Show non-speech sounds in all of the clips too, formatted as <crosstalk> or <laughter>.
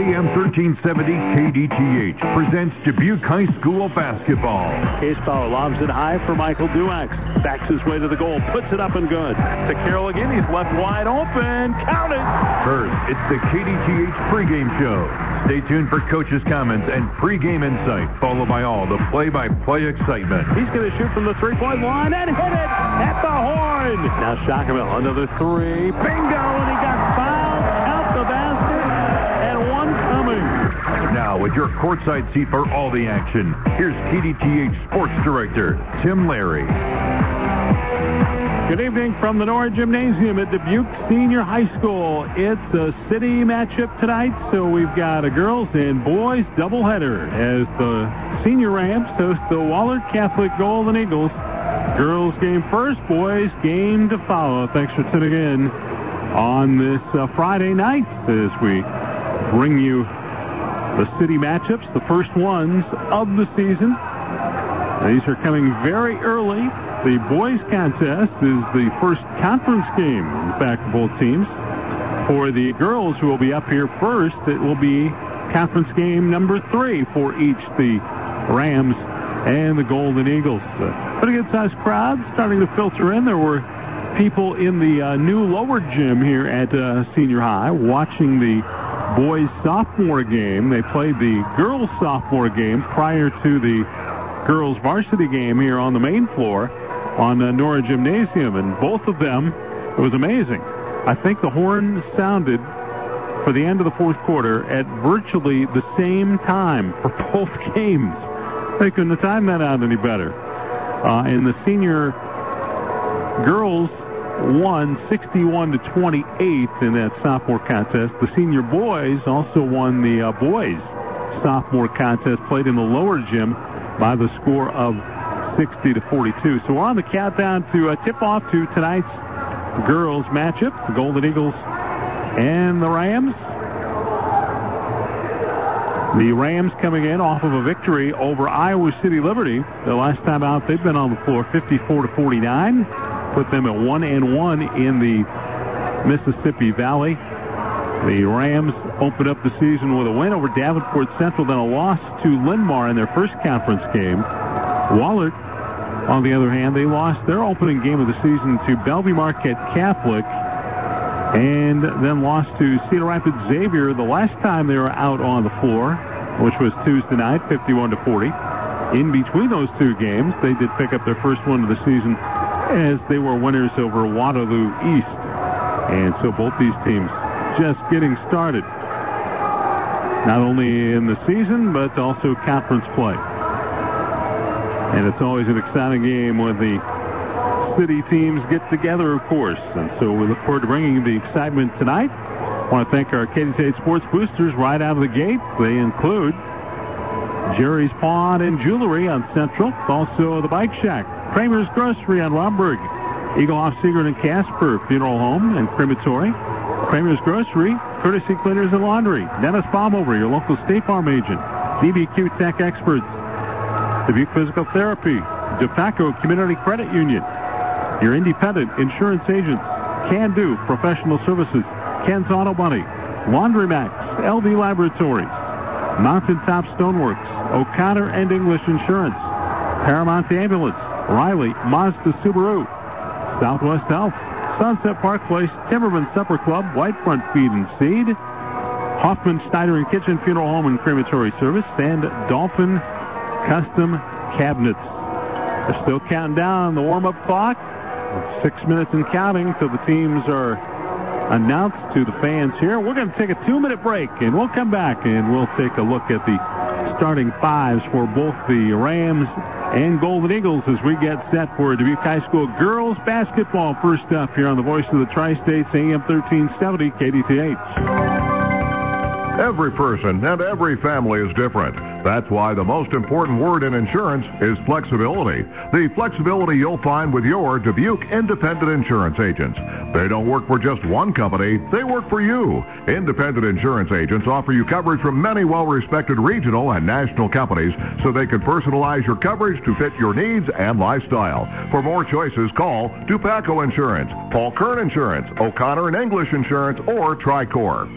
AM 1370 KDTH presents Dubuque High School basketball. Case Power lobs it high for Michael Duax. Backs his way to the goal, puts it up and good. To Carroll again, he's left wide open. Count it! First, it's the KDTH pregame show. Stay tuned for coaches' comments and pregame insight, followed by all the play-by-play excitement. He's going to shoot from the three-point line and hit it at the horn. Now Shockerville, another three. Bingo! Now, with your courtside seat for all the action, here's KDTH Sports Director Tim Larry. Good evening from the Nora Gymnasium at Dubuque Senior High School. It's a city matchup tonight, so we've got a girls and boys doubleheader as the senior Rams host the Wahlert Catholic Golden Eagles. Girls game first, boys game to follow. Thanks for tuning in on this uh, Friday night as we bring you the city matchups, the first ones of the season. These are coming very early. The boys contest is the first conference game, in fact, for both teams. For the girls who will be up here first, it will be conference game number three for each the Rams and the Golden Eagles. Uh, pretty good-sized crowd starting to filter in. There were people in the uh, new lower gym here at uh, Senior High watching the boys sophomore game. They played the girls sophomore game prior to the girls varsity game here on the main floor on uh, Nora Gymnasium, and both of them, it was amazing. I think the horn sounded for the end of the fourth quarter at virtually the same time for <laughs> both games. They couldn't have timed that out any better. Uh, and the senior girls won 61 to 28 in that sophomore contest. The senior boys also won the uh, boys sophomore contest played in the lower gym by the score of 60 to 42. So we're on the countdown to uh, tip off to tonight's girls matchup, the Golden Eagles and the Rams. The Rams coming in off of a victory over Iowa City Liberty. The last time out they've been on the floor 54 to 49. Put them at 1 and 1 in the Mississippi Valley. The Rams opened up the season with a win over Davenport Central, then a loss to Linn-Mar in their first conference game. Wahlert, on the other hand, they lost their opening game of the season to Bellevue Marquette Catholic and then lost to Cedar Rapids Xavier the last time they were out on the floor, which was Tuesday night, 51 to 40. In between those two games, they did pick up their first one of the season as they were winners over Waterloo East. And so both these teams just getting started, not only in the season, but also conference play. And it's always an exciting game when the city teams get together, of course. And so we look forward to bringing the excitement tonight. I want to thank our Katy State Sports boosters right out of the gate. They include Jerry's Pawn and Jewelry on Central, also the Bike Shack, Kramer's Grocery on Romberg, Egelhof Siegert and Casper Funeral Home and Crematory, Kramer's Grocery, Courtesy Cleaners and Laundry, Dennis Baumhover, your local State Farm agent, DBQ Tech Experts, Dubuque Physical Therapy, Dupaco Community Credit Union, your independent insurance agents, Can Do Professional Services, Ken's Auto Money, Laundromax, LD Laboratories, Mountaintop Stoneworks, O'Connor and English Insurance, Paramount Ambulance, Riley, Mazda Subaru, Southwest Health, Sunset Park Place, Timberman Supper Club, Whitefront Feed and Seed, Hoffman Schneider and Kitchen Funeral Home and Crematory Service, and Dolphin Custom Cabinets. They're still counting down the warm-up clock. Six minutes and counting till the teams are announced to the fans here. We're going to take a two-minute break, and we'll come back, and we'll take a look at the starting fives for both the Rams and Golden Eagles as we get set for Dubuque High School girls basketball. First up here on the Voice of the Tri-States, AM 1370, KDTH. Every person and every family is different. That's why the most important word in insurance is flexibility. The flexibility you'll find with your Dubuque Independent Insurance agents. They don't work for just one company, they work for you. Independent insurance agents offer you coverage from many well-respected regional and national companies so they can personalize your coverage to fit your needs and lifestyle. For more choices, call Dupaco Insurance, Paul Kern Insurance, O'Connor and English Insurance, or Tricor.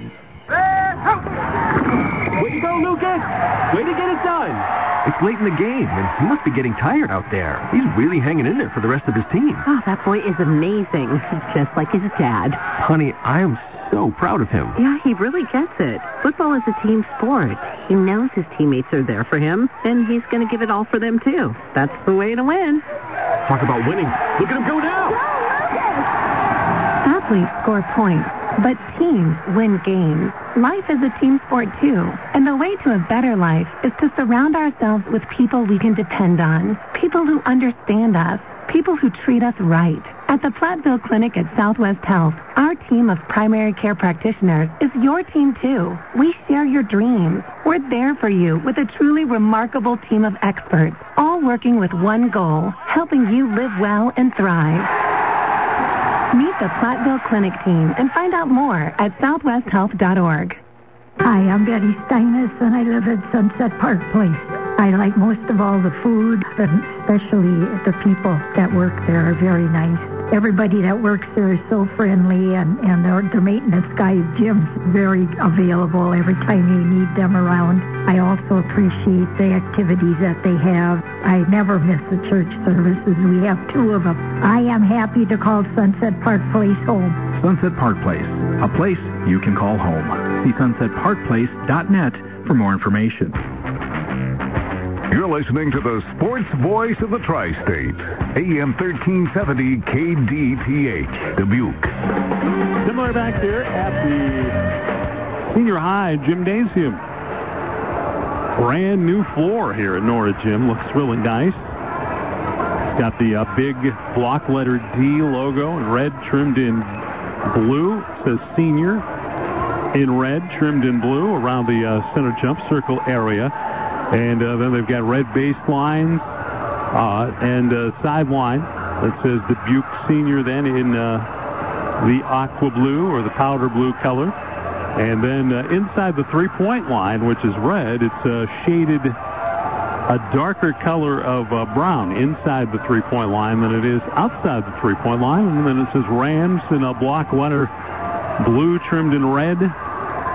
It! Way to get it done! It's late in the game, and he must be getting tired out there. He's really hanging in there for the rest of his team. Oh, that boy is amazing. Just like his dad. Honey, I am so proud of him. Yeah, he really gets it. Football is a team sport. He knows his teammates are there for him, and he's going to give it all for them, too. That's the way to win. Talk about winning. Look at him go now! Lucas. Athletes score points, but teams win games. Life is a team sport, too. And the way to a better life is to surround ourselves with people we can depend on, people who understand us, people who treat us right. At the Platteville Clinic at Southwest Health, our team of primary care practitioners is your team too. We share your dreams. We're there for you with a truly remarkable team of experts, all working with one goal, helping you live well and thrive. Meet the Platteville Clinic team and find out more at southwesthealth.org. Hi, I'm Betty Steinis, and I live at Sunset Park Place. I like most of all the food, and especially the people that work there are very nice. Everybody that works there is so friendly, and, and their, the maintenance guy, Jim's very available every time you need them around. I also appreciate the activities that they have. I never miss the church services. We have two of them. I am happy to call Sunset Park Place home. Sunset Park Place, a place you can call home. See sunsetparkplace.net for more information. You're listening to the sports voice of the tri-state, AM 1370 KDTH, Dubuque. Similar back here at the senior high gymnasium. Brand new floor here at Nora Gym. Looks really nice. Got the uh, big block letter D logo in red trimmed in blue. It says senior in red trimmed in blue around the uh, center jump circle area. And uh, then they've got red base lines uh, and uh, sideline that says Dubuque Senior then in uh, the aqua blue or the powder blue color. And then inside the three-point line, which is red, it's shaded a darker color of brown inside the three-point line than it is outside the three-point line. And then it says Rams in a block letter blue trimmed in red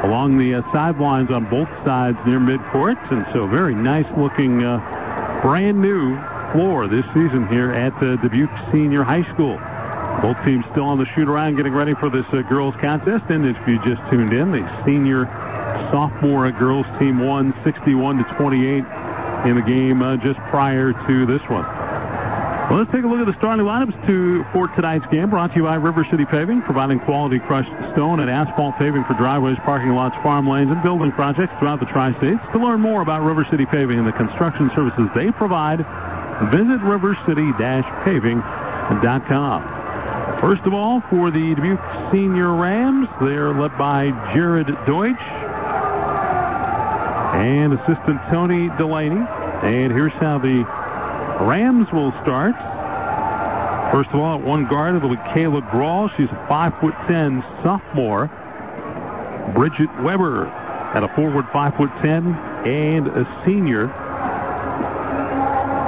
along the uh, sidelines on both sides near midcourt. And so very nice looking uh, brand new floor this season here at the Dubuque Senior High School. Both teams still on the shoot around getting ready for this uh, girls contest. And if you just tuned in, the senior sophomore girls team won 61 to 28 in the game uh, just prior to this one. Well, let's take a look at the starting lineups to, for tonight's game. Brought to you by River City Paving, providing quality crushed stone and asphalt paving for driveways, parking lots, farm lanes, and building projects throughout the tri-states. To learn more about River City Paving and the construction services they provide, visit rivercity-paving.com. First of all, for the Dubuque Senior Rams, they're led by Jared Deutsch and assistant Tony Delaney. And here's how the Rams will start. First of all, at one guard, it'll be Kayla Grawl. She's a 5'10 sophomore. Bridget Weber at a forward 5'10 and a senior.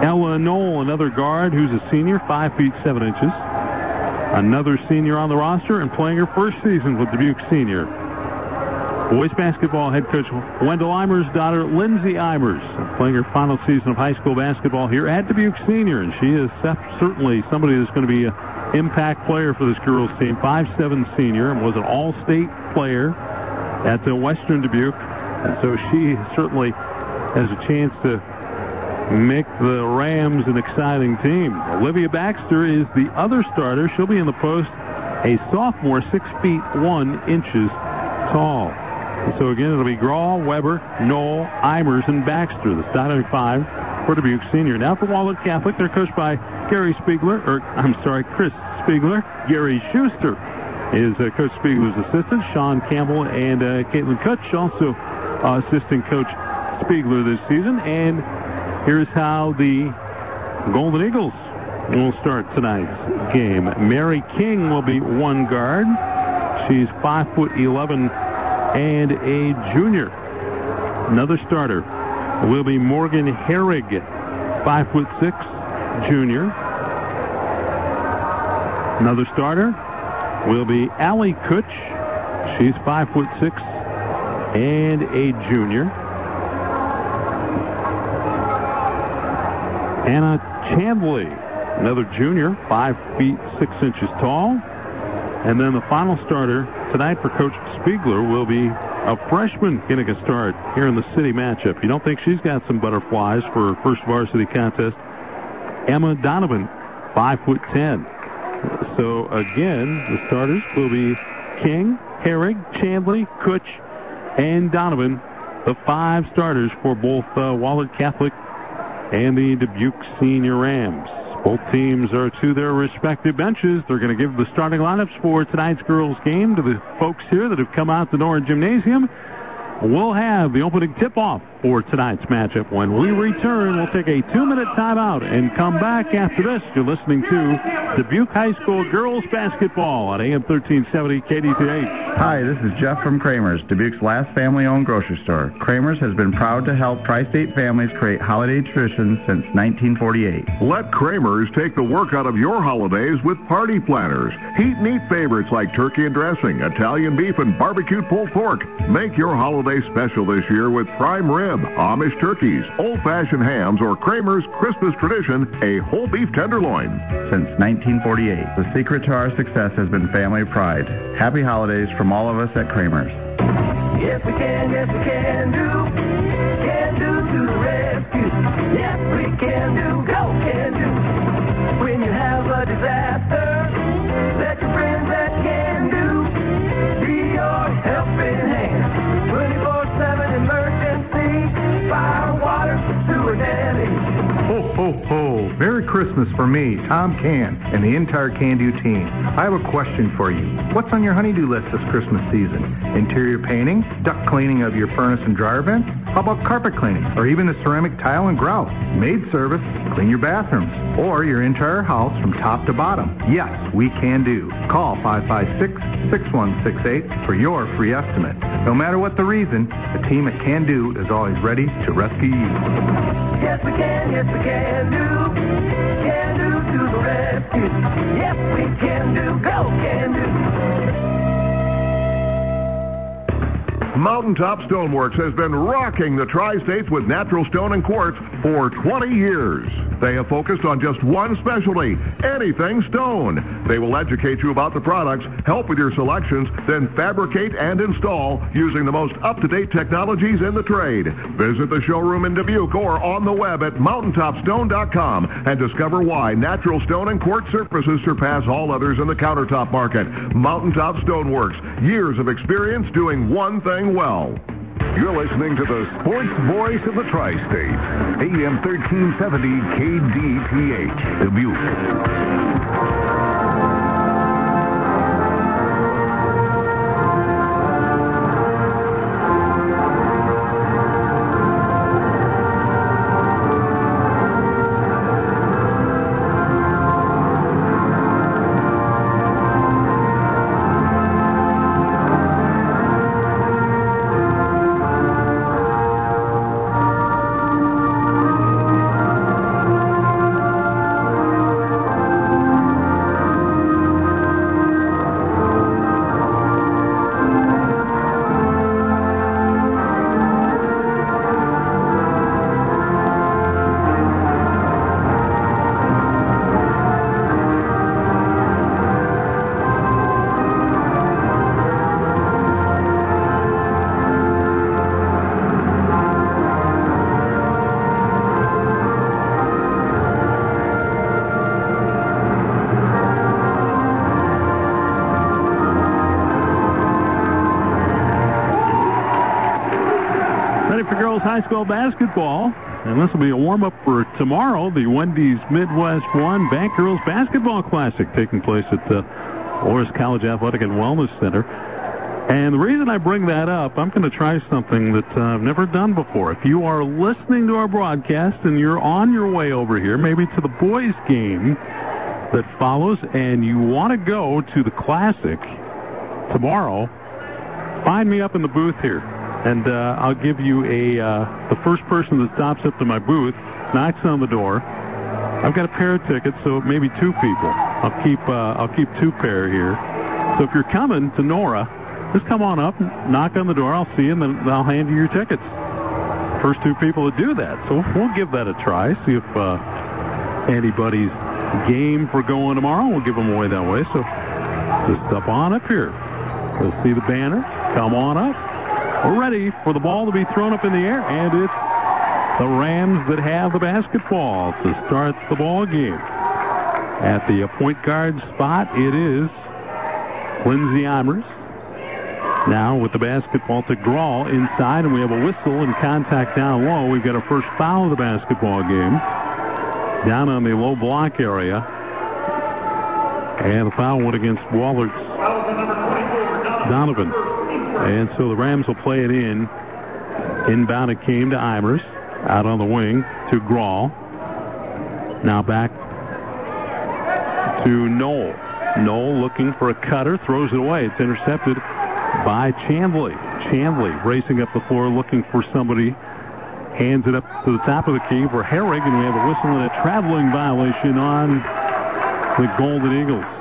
Ella Knoll, another guard who's a senior, 5 feet 7 inches. Another senior on the roster and playing her first season with Dubuque Senior. Boys basketball head coach Wendell Eimers' daughter, Lindsay Eimers, playing her final season of high school basketball here at Dubuque Senior. And she is certainly somebody that's going to be an impact player for this girls team. 5'7 senior and was an all-state player at the Western Dubuque. And so she certainly has a chance to make the Rams an exciting team. Olivia Baxter is the other starter. She'll be in the post, a sophomore, 6 feet 1 inches tall. So again, it'll be Grawl, Weber, Knoll, Eimers, and Baxter, the starting five for Dubuque Senior. Now for Wahlert Catholic, they're coached by Gary Spiegler, or I'm sorry, Chris Spiegler. Gary Schuster is uh, Coach Spiegler's assistant. Sean Campbell and uh, Caitlin Kutch also uh, assisting Coach Spiegler this season. And here's how the Golden Eagles will start tonight's game. Mary King will be one guard. She's 5 foot 11 and a junior. Another starter will be Morgan Herrig, five foot six, junior. Another starter will be Allie Kutch. She's five foot six and a junior. Anna Chandley, another junior, five feet six inches tall. And then the final starter tonight for Coach Spiegler will be a freshman getting a start here in the city matchup. You don't think she's got some butterflies for her first varsity contest? Emma Donovan, 5 foot 10. So again, the starters will be King, Herrig, Chandley, Kutch, and Donovan, the five starters for both uh, Wahlert Catholic and the Dubuque Senior Rams. Both teams are to their respective benches. They're going to give the starting lineups for tonight's girls game to the folks here that have come out to Nora Gymnasium. We'll have the opening tip-off for tonight's matchup. When we return, we'll take a two-minute timeout and come back after this. You're listening to Dubuque High School girls basketball on AM 1370 KDTH. Hi, this is Jeff from Kramer's, Dubuque's last family-owned grocery store. Kramer's has been proud to help tri-state families create holiday traditions since 1948. Let Kramer's take the work out of your holidays with party planners. Heat and eat favorites like turkey and dressing, Italian beef, and barbecued pulled pork. Make your holiday special this year with prime rib rib, Amish turkeys, old-fashioned hams, or Kramer's Christmas tradition, a whole beef tenderloin. Since 1948, the secret to our success has been family pride. Happy holidays from all of us at Kramer's. Yes, we can, yes, we can do. Can do to the rescue. Yes, we can do, go can do. When you have a disaster, Christmas for me, Tom Can, and the entire Can Do team. I have a question for you. What's on your honeydew list this Christmas season? Interior painting? Duct cleaning of your furnace and dryer vent? How about carpet cleaning? Or even the ceramic tile and grout? Maid service? Clean your bathrooms? Or your entire house from top to bottom? Yes, we can do. Call 556-6168 for your free estimate. No matter what the reason, the team at Can Do is always ready to rescue you. Yes, we can, yes, we can do. Can do to the rescue. Yes, we can do, go can do. Mountaintop Stoneworks has been rocking the tri-states with natural stone and quartz for 20 years. They have focused on just one specialty, anything stone. They will educate you about the products, help with your selections, then fabricate and install using the most up-to-date technologies in the trade. Visit the showroom in Dubuque or on the web at mountaintopstone.com and discover why natural stone and quartz surfaces surpass all others in the countertop market. Mountaintop Stoneworks, years of experience doing one thing well. You're listening to the sports voice of the tri-state, AM 1370 KDTH, Dubuque. Basketball. And this will be a warm-up for tomorrow, the Wendy's Midwest One Bank Girls Basketball Classic taking place at the Loras College Athletic and Wellness Center. And the reason I bring that up, I'm going to try something that uh, I've never done before. If you are listening to our broadcast and you're on your way over here, maybe to the boys' game that follows, and you want to go to the Classic tomorrow, find me up in the booth here and uh, I'll give you a uh, the first person that stops up to my booth, knocks on the door. I've got a pair of tickets, so maybe two people. I'll keep uh, I'll keep two pair here. So if you're coming to Nora, just come on up, and knock on the door. I'll see you, and then I'll hand you your tickets. First two people to do that. So we'll give that a try. See if uh, anybody's game for going tomorrow. We'll give them away that way. So just up on up here. You'll see the banner. Come on up. Ready for the ball to be thrown up in the air, and it's the Rams that have the basketball to start the ball game. At the point guard spot, it is Lindsey Eimers. Now with the basketball to Grawl inside, and we have a whistle and contact down low. We've got a first foul of the basketball game down on the low block area. And the foul went against Wahlert's Donovan. And so the Rams will play it in. Inbound it came to Eimers. Out on the wing to Grawl. Now back to Knoll. Knoll looking for a cutter, throws it away. It's intercepted by Chandley. Chandley racing up the floor looking for somebody. Hands it up to the top of the key for Herrig, and we have a whistle and a traveling violation on the Golden Eagles.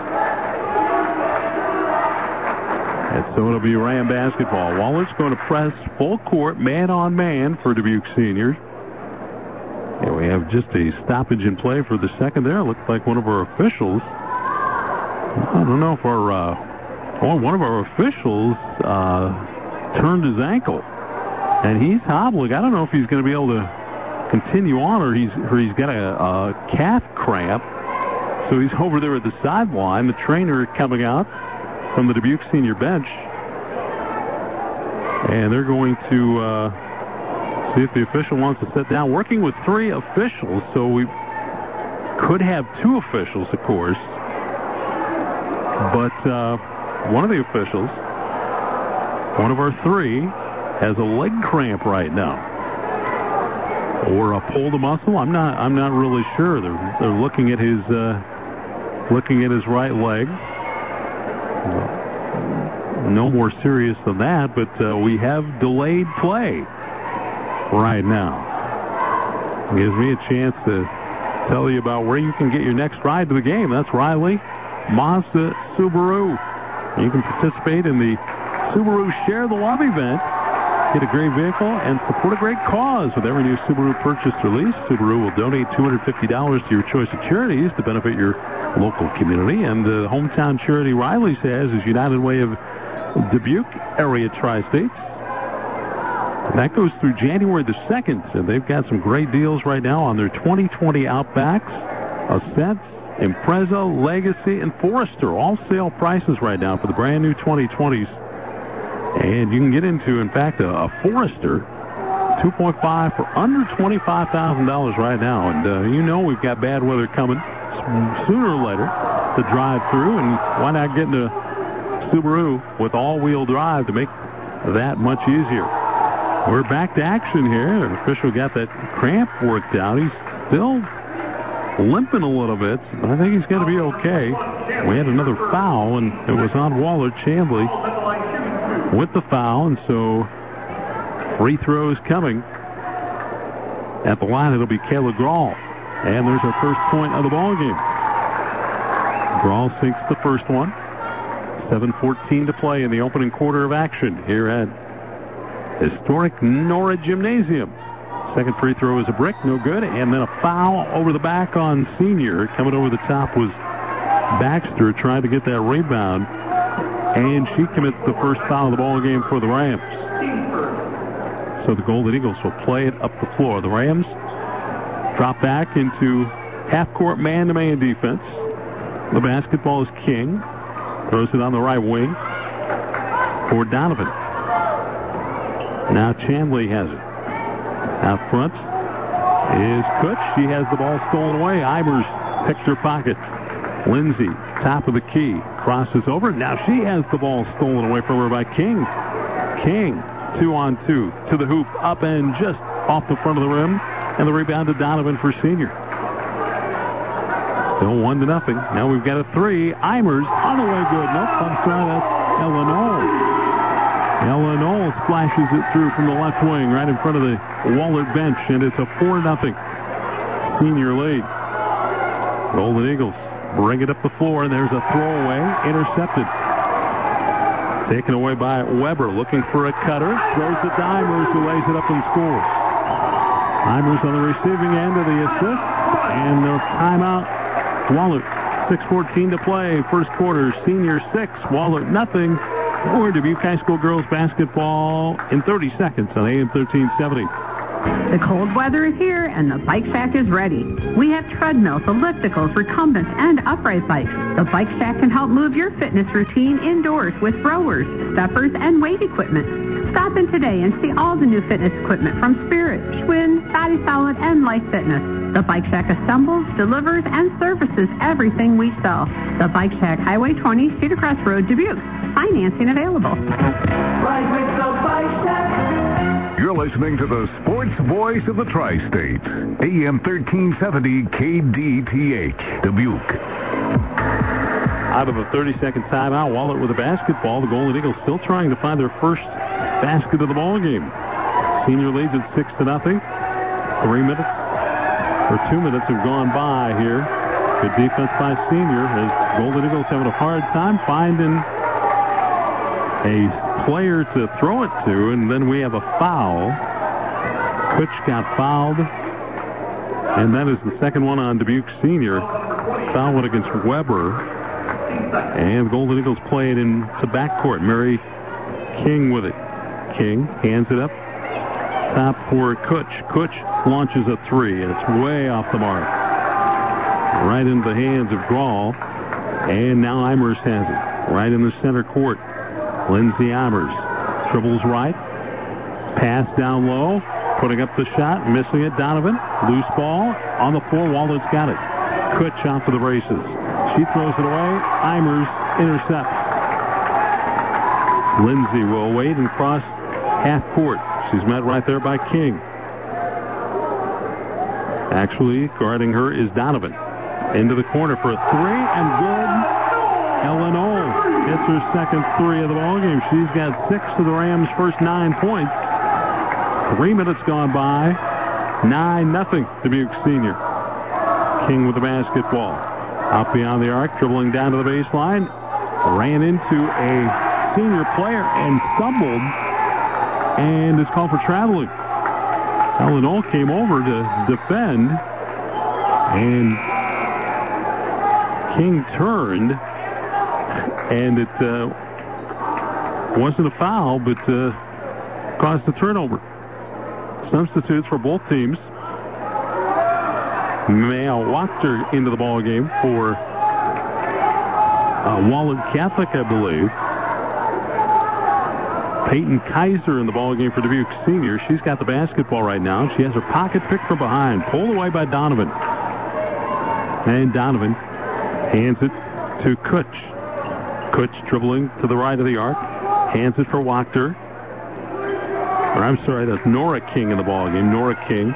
And so it'll be Ram basketball. Wallace going to press full court, man on man for Dubuque Seniors. And we have just a stoppage in play for the second there. Looks like one of our officials. I don't know if our uh, oh, one of our officials uh, turned his ankle, and he's hobbling. I don't know if he's going to be able to continue on, or he's or he's got a, a calf cramp. So he's over there at the sideline. The trainer coming out from the Dubuque senior bench, and they're going to. Uh, See if the official wants to sit down. Working with three officials, so we could have two officials, of course. But uh, one of the officials, one of our three, has a leg cramp right now, or a pulled muscle. I'm not. I'm not really sure. They're they're looking at his uh, looking at his right leg. No more serious than that, but uh, we have delayed play right now. gives me a chance to tell you about where you can get your next ride to the game. That's Riley Mazda Subaru. You can participate in the Subaru Share the Love event. Get a great vehicle and support a great cause. With every new Subaru purchase or lease, Subaru will donate $250 to your choice of charities to benefit your local community. And the hometown charity Riley says is United Way of Dubuque Area Tri-States. That goes through January the 2nd, and they've got some great deals right now on their 2020 Outbacks, Ascents, Impreza, Legacy, and Forester. All sale prices right now for the brand new 2020s. And you can get into, in fact, a, a Forester 2.5 for under $25,000 right now. And uh, you know we've got bad weather coming sooner or later to drive through, and why not get into Subaru with all-wheel drive to make that much easier. We're back to action here. Official got that cramp worked out. He's still limping a little bit. I think he's going to be okay. We had another foul, and it was on Wahlert Chandley with the foul, and so free throws coming. At the line, it'll be Kayla Grawl. And there's our first point of the ball game. Grawl sinks the first one. 7.14 to play in the opening quarter of action here at historic Nora Gymnasium. Second free throw is a brick, no good. And then a foul over the back on Senior. Coming over the top was Baxter trying to get that rebound. And she commits the first foul of the ball game for the Rams. So the Golden Eagles will play it up the floor. The Rams drop back into half-court man-to-man defense. The basketball is King. Throws it on the right wing for Donovan. Now Chandley has it. Out front is Kutch. She has the ball stolen away. Eimers picks her pocket. Lindsay, top of the key, crosses over. Now she has the ball stolen away from her by King. King, two on two, to the hoop, up and just off the front of the rim. And the rebound to Donovan for senior. Still one to nothing. Now we've got a three. Eimers on the way good. Nope, bumps right. That's. Ella Knoll splashes it through from the left wing right in front of the Wahlert bench, and it's a 4 nothing senior lead. Golden Eagles bring it up the floor, and there's a throwaway, intercepted. Taken away by Weber, looking for a cutter, throws it to Eimers, who lays it up and scores. Eimers on the receiving end of the assist, And no timeout. Wahlert, 6.14 to play. First quarter, senior 6, Wahlert nothing. More Dubuque High School girls basketball in 30 seconds on AM 1370. The cold weather is here and the Bike Shack is ready. We have treadmills, ellipticals, recumbents, and upright bikes. The Bike Shack can help move your fitness routine indoors with rowers, steppers, and weight equipment. Stop in today and see all the new fitness equipment from Spirit, Schwinn, Body Solid, and Life Fitness. The Bike Shack assembles, delivers, and services everything we sell. The Bike Shack, Highway 20, Cedar Crest Road, Dubuque. Financing available. Ride with the Bike Shack. You're listening to the sports voice of the tri-state, AM 1370 KDTH, Dubuque. Out of a 30-second timeout, Wahlert with a basketball. The Golden Eagles still trying to find their first basket of the ball game. Senior leads at six to nothing. Three minutes or two minutes have gone by here. Good defense by Senior as Golden Eagles having a hard time finding a player to throw it to, and then we have a foul. Kutch got fouled, and that is the second one on Dubuque Senior. Foul went against Weber, and Golden Eagles play it into backcourt. Mary King with it. King hands it up. Top for Kutch. Kutch launches a three, and it's way off the mark. Right into the hands of Grawl. And now Eimers has it. Right in the center court. Lindsay Eimers dribbles right. Pass down low. Putting up the shot. Missing it. Donovan. Loose ball. On the floor. Wahlert's got it. Kutch off for the races. She throws it away. Eimers intercepts. Lindsay will wait and cross half court. She's met right there by King. Actually, guarding her is Donovan. Into the corner for a three, and good. Ella Knoll gets her second three of the ball game. She's got six of the Rams' first nine points. Three minutes gone by. Nine nothing. Dubuque Senior. King with the basketball. Out beyond the arc, dribbling down to the baseline. Ran into a senior player and stumbled and is called for traveling. Ella Knoll came over to defend and King turned and it uh, wasn't a foul but uh, caused a turnover. Substitutes for both teams. Maya Wachter into the ball game for uh, Catholic, I believe. Peyton Kaiser in the ball game for Dubuque Senior. She's got the basketball right now. She has her pocket picked from behind, pulled away by Donovan. And Donovan hands it to Kutch. Kutch dribbling to the right of the arc, hands it for Wachter. Or I'm sorry, that's Nora King in the ball game. Nora King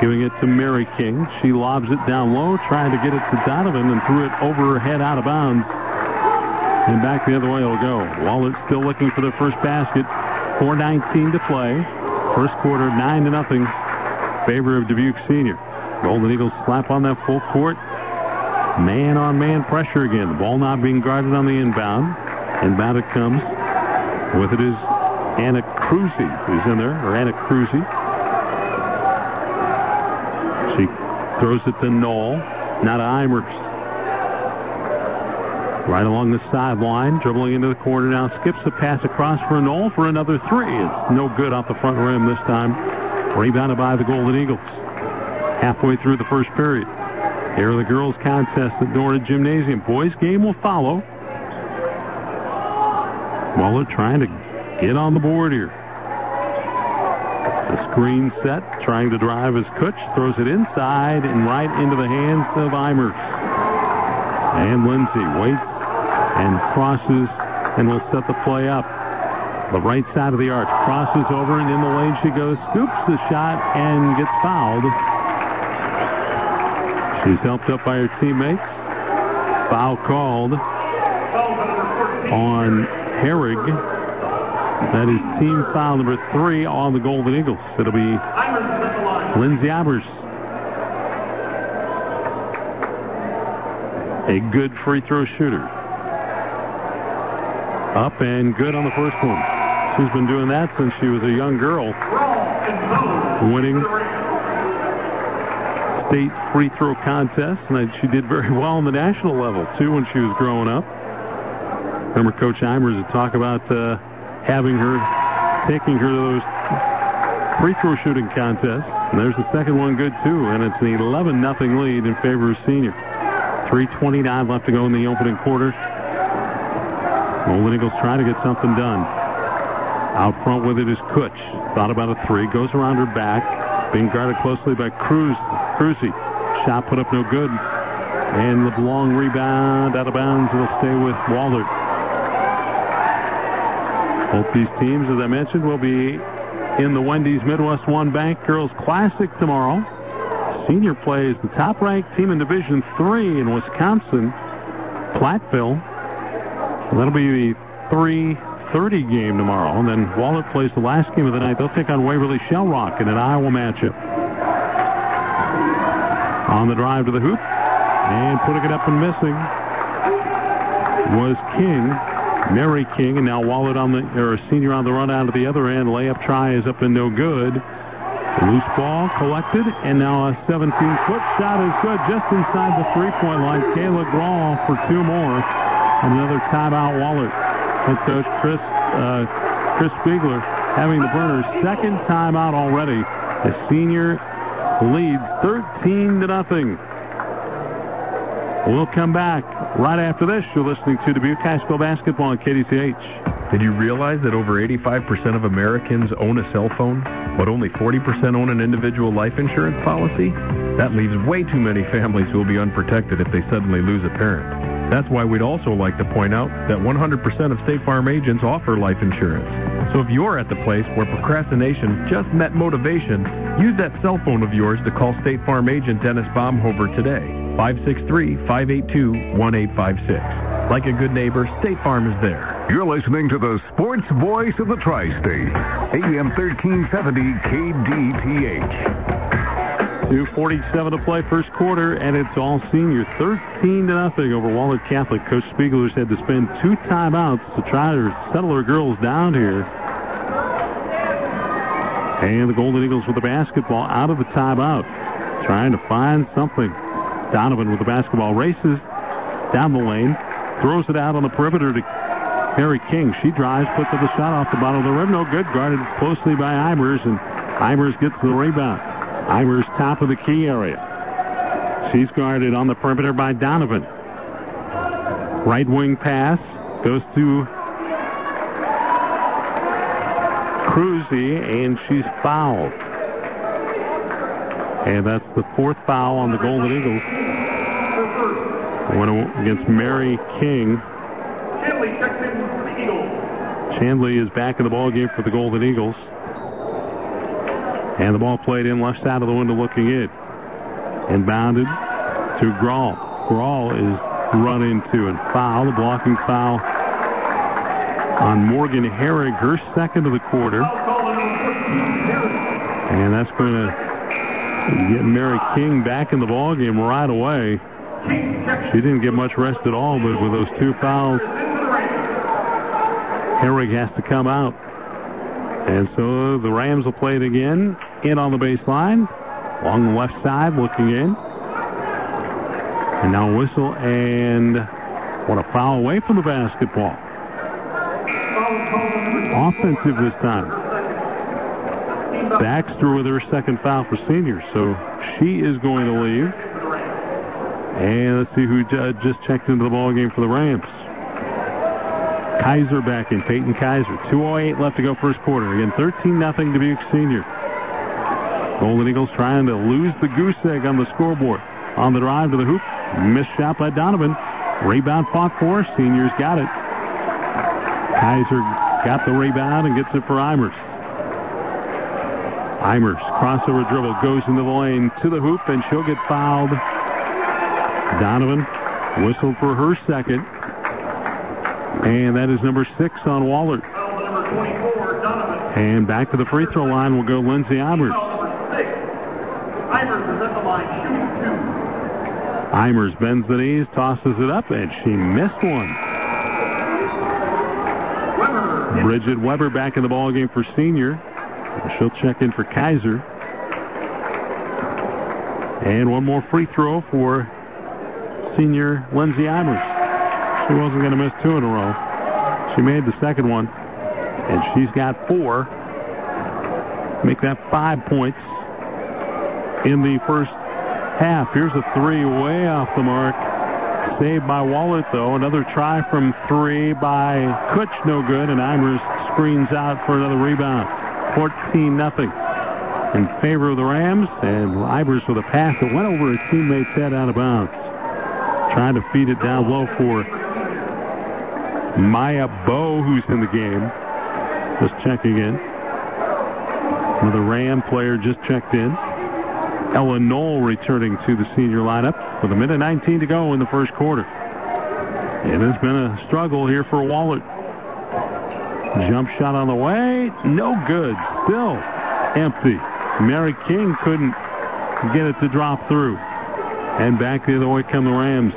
giving it to Mary King. She lobs it down low, trying to get it to Donovan, and threw it over her head out of bounds. And back the other way it'll go. Wahlert still looking for the first basket. 4.19 to play. First quarter, 9 to nothing. Favor of Dubuque Senior. Golden Eagles slap on that full court. Man-on-man pressure again. The ball not being guarded on the inbound. Inbound it comes. With it is Anna Cruzy, who's in there, or Anna Cruzy. She throws it to Knoll. Now to Eimers. Right along the sideline, dribbling into the corner now, skips the pass across for Knoll for another three. It's no good off the front rim this time. Rebounded by the Golden Eagles. Halfway through the first period. Here are the girls' contest at Nora Gymnasium. Boys' game will follow. Wahlert trying to get on the board here. The screen set, trying to drive as Kutch throws it inside and right into the hands of Eimers. And Lindsay waits and crosses and will set the play up. The right side of the arch crosses over and in the lane she goes, scoops the shot and gets fouled. She's helped up by her teammates. Foul called on Herrig. That is team foul number three on the Golden Eagles. It'll be Lindsay Eimers. A good free throw shooter. Up and good on the first one. She's been doing that since she was a young girl. Winning state free throw contest, and she did very <laughs> well on the national level, too, when she was growing up. Remember Coach Eimers would talk about uh, having her, taking her to those free throw shooting contests. And there's the second one good, too, and it's an 11 nothing lead in favor of senior. 3.29 left to go in the opening quarter. Golden Eagles trying to get something done. Out front with it is Kutch. Thought about a three. Goes around her back. Being guarded closely by Cruz. Cruzy. Shot put up no good. And the long rebound out of bounds. It'll stay with Wahlert. Both these teams, as I mentioned, will be in the Wendy's Midwest One Bank Girls Classic tomorrow. Senior plays the top-ranked team in Division Three in Wisconsin, Platteville. That'll be the 3:30 game tomorrow. And then Wahlert plays the last game of the night. They'll take on Waverly Shell Rock in an Iowa matchup. On the drive to the hoop and putting it up and missing was King. Mary King, and now Wahlert on the or senior on the run out of the other end. Layup try is up and no good. Loose ball collected, and now a 17-foot shot is good just inside the three-point line. Kayla Grawl for two more. Another timeout Wahlert. Head coach Chris uh, Chris Spiegler having the Burners second timeout already. The senior leads 13 to nothing. We'll come back right after this. You're listening to Dubuque High School basketball on KDTH. Did you realize that over 85% of Americans own a cell phone, but only 40% own an individual life insurance policy? That leaves way too many families who will be unprotected if they suddenly lose a parent. That's why we'd also like to point out that 100% of State Farm agents offer life insurance. So if you're at the place where procrastination just met motivation, use that cell phone of yours to call State Farm agent Dennis Baumhover today. 563-582-1856. Like a good neighbor, State Farm is there. You're listening to the sports voice of the tri-state, AM 1370 KDTH. 2.47 to play first quarter, and it's all senior. 13 to nothing over Wahlert Catholic. Coach Spiegler's had to spend two timeouts to try to settle her girls down here. And the Golden Eagles with the basketball out of the timeout. Trying to find something. Donovan with the basketball races down the lane, throws it out on the perimeter to Mary King. She drives, puts up the shot off the bottom of the rim. No good. Guarded closely by Eimers, and Eimers gets the rebound. Eimers top of the key area. She's guarded on the perimeter by Donovan. Right wing pass goes to Cruzy, and she's fouled. And that's the fourth foul on the Golden Eagles. Went against Mary King. Chandley is back in the ball game for the Golden Eagles. And the ball played in left side of the window looking in. Inbounded to Grawl. Grawl is run into and foul, the blocking foul on Morgan Herrig, her second of the quarter. And that's going to get Mary King back in the ball game right away. She didn't get much rest at all, but with those two fouls, Herrig has to come out. And so the Rams will play it again. In on the baseline. Along the left side, looking in. And now whistle and what a foul away from the basketball. Offensive this time. Baxter with her second foul for seniors, so she is going to leave. And let's see who just checked into the ball game for the Rams. Kaiser back in. Peyton Kaiser. 2.08 left to go first quarter. Again, 13-0 Dubuque Senior. Golden Eagles trying to lose the goose egg on the scoreboard. On the drive to the hoop. Missed shot by Donovan. Rebound fought for. Seniors got it. Kaiser got the rebound and gets it for Eimers. Eimers, crossover dribble, goes into the lane to the hoop, and she'll get fouled. Donovan whistled for her second. And that is number six on Wahlert. And back to the free throw line will go Lindsay Eimers. Eimers bends the knees, tosses it up, and she missed one. Bridget Weber back in the ball game for senior. She'll check in for Kaiser. And one more free throw for senior Lindsay Eimers. She wasn't going to miss two in a row. She made the second one, and she's got four. Make that five points in the first half. Here's a three way off the mark. Saved by Wahlert, though. Another try from three by Kutch, no good, and Eimers screens out for another rebound. 14 nothing in favor of the Rams, and Eimers with a pass that went over his teammate's head out of bounds. Trying to feed it down low for Maya Bow, who's in the game. Just checking in. Another Ram player just checked in. Ella Knoll returning to the senior lineup with a minute 19 to go in the first quarter. It has been a struggle here for Wahlert. Jump shot on the way. No good. Still empty. Mary King couldn't get it to drop through. And back the other way come the Rams.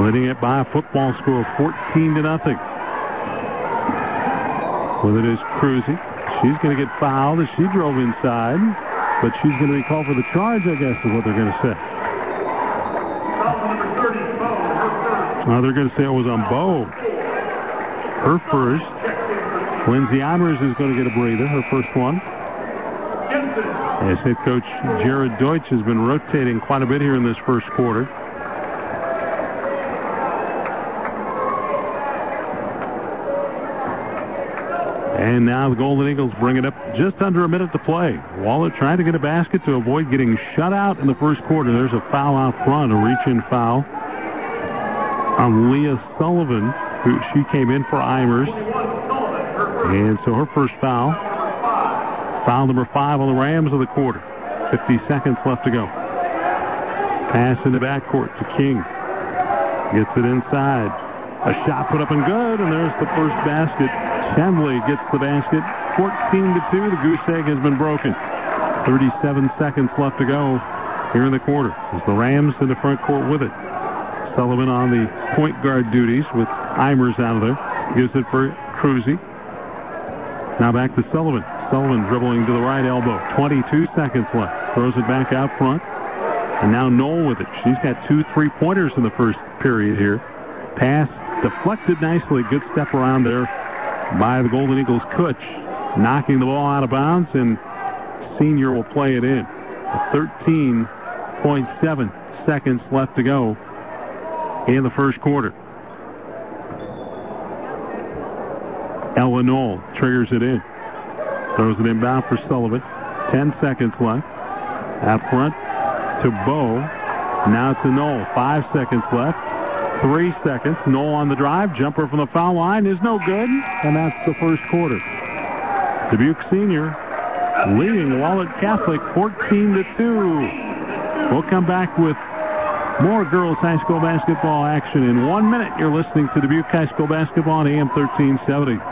Leading it by a football score of 14 to nothing. With it is Cruzy. She's going to get fouled as she drove inside. But she's going to be called for the charge, I guess, is what they're going to say. Uh, they're going to say it was on Bow. Her first. Lindsay Eimers is going to get a breather, her first one. As head coach Jared Deutsch has been rotating quite a bit here in this first quarter. And now the Golden Eagles bring it up just under a minute to play. Wahlert trying to get a basket to avoid getting shut out in the first quarter. There's a foul out front, a reach-in foul on Leah Sullivan, who she came in for Eimers. And so her first foul. Foul number five on the Rams of the quarter. 50 seconds left to go. Pass in the backcourt to King. Gets it inside. A shot put up and good, and there's the first basket. Chandley gets the basket. 14 to 2. The goose egg has been broken. 37 seconds left to go here in the quarter. As the Rams in the front court with it. Sullivan on the point guard duties with Eimers out of there. Gives it for Cruzy. Now back to Sullivan. Sullivan dribbling to the right elbow. 22 seconds left. Throws it back out front. And now Knoll with it. She's got two three-pointers in the first period here. Pass deflected nicely. Good step around there by the Golden Eagles Kutch. Knocking the ball out of bounds, and Senior will play it in. 13.7 seconds left to go in the first quarter. Knoll triggers it in. Throws it inbound for Sullivan. 10 seconds left. Out front to Bow. Now to Knoll. Five seconds left. Three seconds. Knoll on the drive. Jumper from the foul line is no good. And that's the first quarter. Dubuque Senior leading Wahlert Catholic 14 to 2. We'll come back with more girls high school basketball action in one minute. You're listening to Dubuque High School Basketball on AM 1370.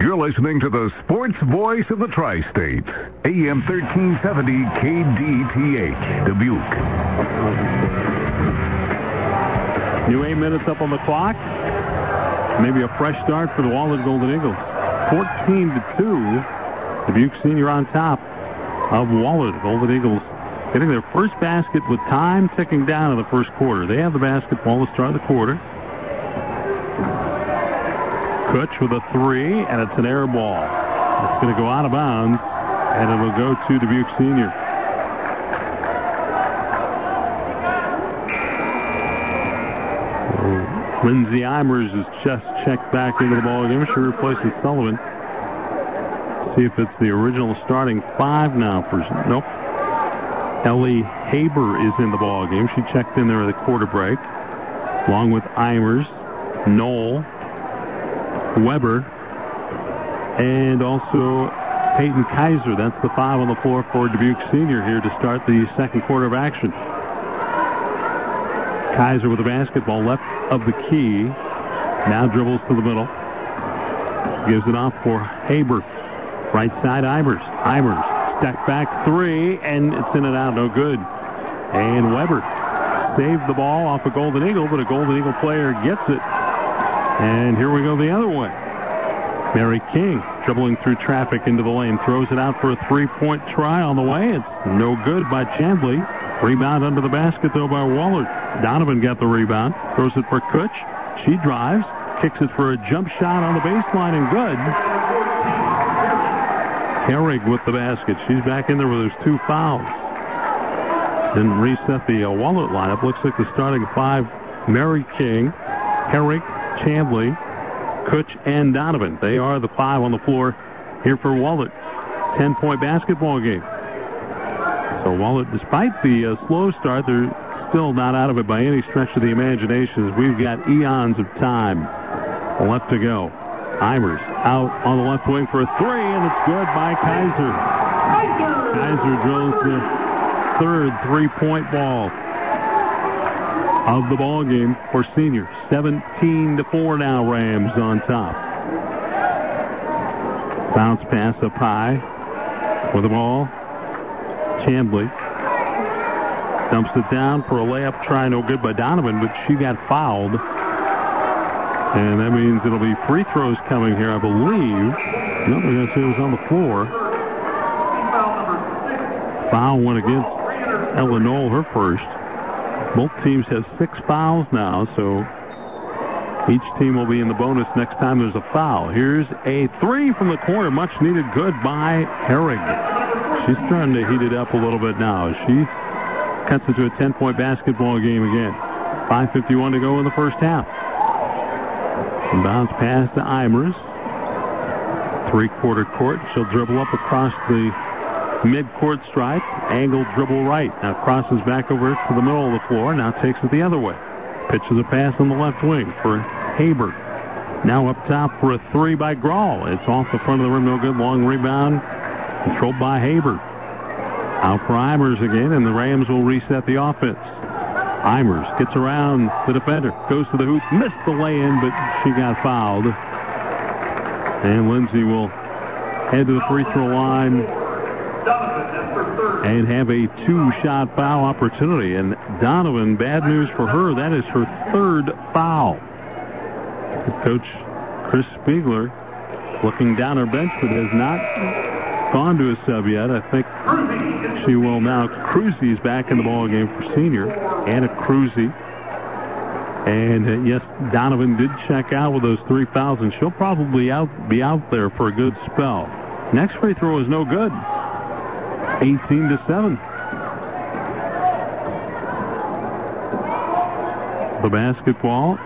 You're listening to the sports voice of the tri-state, AM 1370 KDTH, Dubuque. New eight minutes up on the clock. Maybe a fresh start for the Wahlert Golden Eagles. 14 to 2. Dubuque Senior on top of Wahlert. Golden Eagles getting their first basket with time ticking down in the first quarter. They have the basketball to start the quarter. Kutch with a three, and it's an air ball. It's going to go out of bounds, and it will go to Dubuque Senior. Oh, Lindsey Eimers is just checked back into the ball game. She replaces Sullivan. See if it's the original starting five now for nope. Ellie Haber is in the ball game. She checked in there at the quarter break, along with Eimers, Knoll, Weber, and also Peyton Kaiser. That's the five on the floor for Dubuque Senior here to start the second quarter of action. Kaiser with the basketball left of the key. Now dribbles to the middle. Gives it off for Haber. Right side, Eimers. Eimers, step back three, and it's in and out, no good. And Weber saved the ball off a Golden Eagle, but a Golden Eagle player gets it. And here we go the other way. Mary King dribbling through traffic into the lane, throws it out for a three-point try on the way. It's no good by Chandley. Rebound under the basket, though, by Wahlert. Donovan got the rebound, throws it for Kutch. She drives, kicks it for a jump shot on the baseline, and good. Herrig with the basket. She's back in there with those two fouls. Didn't reset the uh, Wahlert lineup. Looks like the starting five, Mary King, Herrig, Chandley, Kutch, and Donovan. They are the five on the floor here for Wahlert. 10-point basketball game. So Wahlert, despite the uh, slow start, they're still not out of it by any stretch of the imagination. We've got eons of time left to go. Eimers out on the left wing for a three, and it's good by Kaiser. Kaiser drills the third three-point ball of the ball game for seniors. 17 to 4 now, Rams on top. Bounce pass up high with the ball. Chandley dumps it down for a layup try no good by Donovan, but she got fouled. And that means it'll be free throws coming here, I believe. No, they're going to it was on the floor. Foul went against Ella Knoll, her first. Both teams have six fouls now, so each team will be in the bonus next time there's a foul. Here's a three from the corner, much needed good by Herrig. She's starting to heat it up a little bit now. She cuts into a 10-point basketball game again. 5.51 to go in the first half. Bounce pass to Eimers. Three-quarter court. She'll dribble up across the mid-court stripe. Angle dribble right. Now crosses back over to the middle of the floor. Now takes it the other way. Pitches a pass on the left wing for Haber. Now up top for a three by Grawl. It's off the front of the rim. No good. Long rebound. Controlled by Haber. Out for Eimers again, and the Rams will reset the offense. Eimers gets around the defender, goes to the hoop, missed the lay-in, but she got fouled. And Lindsay will head to the free throw line and have a two-shot foul opportunity. And Donovan, bad news for her, that is her third foul. Coach Chris Spiegler looking down her bench, but has not gone to a sub yet. I think she will now. Cruzy's back in the ball game for senior. Anna Cruzy. And uh, yes, Donovan did check out with those three fouls, and she'll probably out be out there for a good spell. Next free throw is no good. 18 to 7. The basketball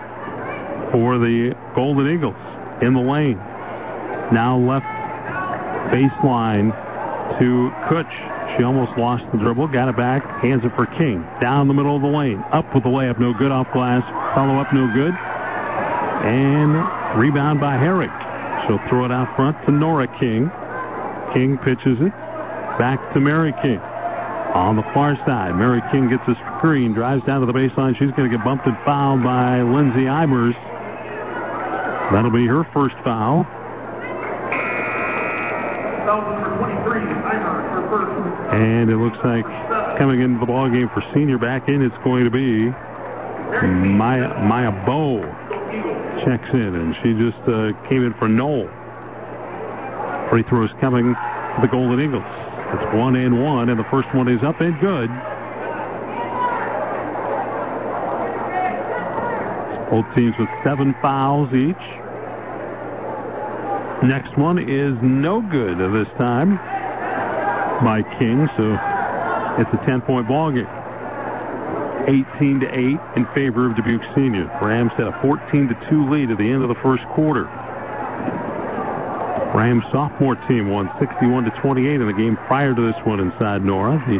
for the Golden Eagles in the lane. Now left baseline to Kutch. She almost lost the dribble, got it back, hands it for King. Down the middle of the lane, up with the layup, no good off glass. Follow up, no good. And rebound by Herrig. She'll throw it out front to Nora King. King pitches it back to Mary King. On the far side, Mary King gets a screen, drives down to the baseline. She's going to get bumped and fouled by Lindsay Eimers. That'll be her first foul. And it looks like coming into the ball game for senior back in, it's going to be Maya, Maya Bow checks in, and she just uh, came in for Knoll. Free throws coming the Golden Eagles. It's one and one, and the first one is up and good. Both teams with seven fouls each. Next one is no good this time by King, so it's a 10-point ball game. 18 to 8 in favor of Dubuque Senior. Rams had a 14 to 2 lead at the end of the first quarter. Rams sophomore team won 61 to 28 in the game prior to this one inside Nora. The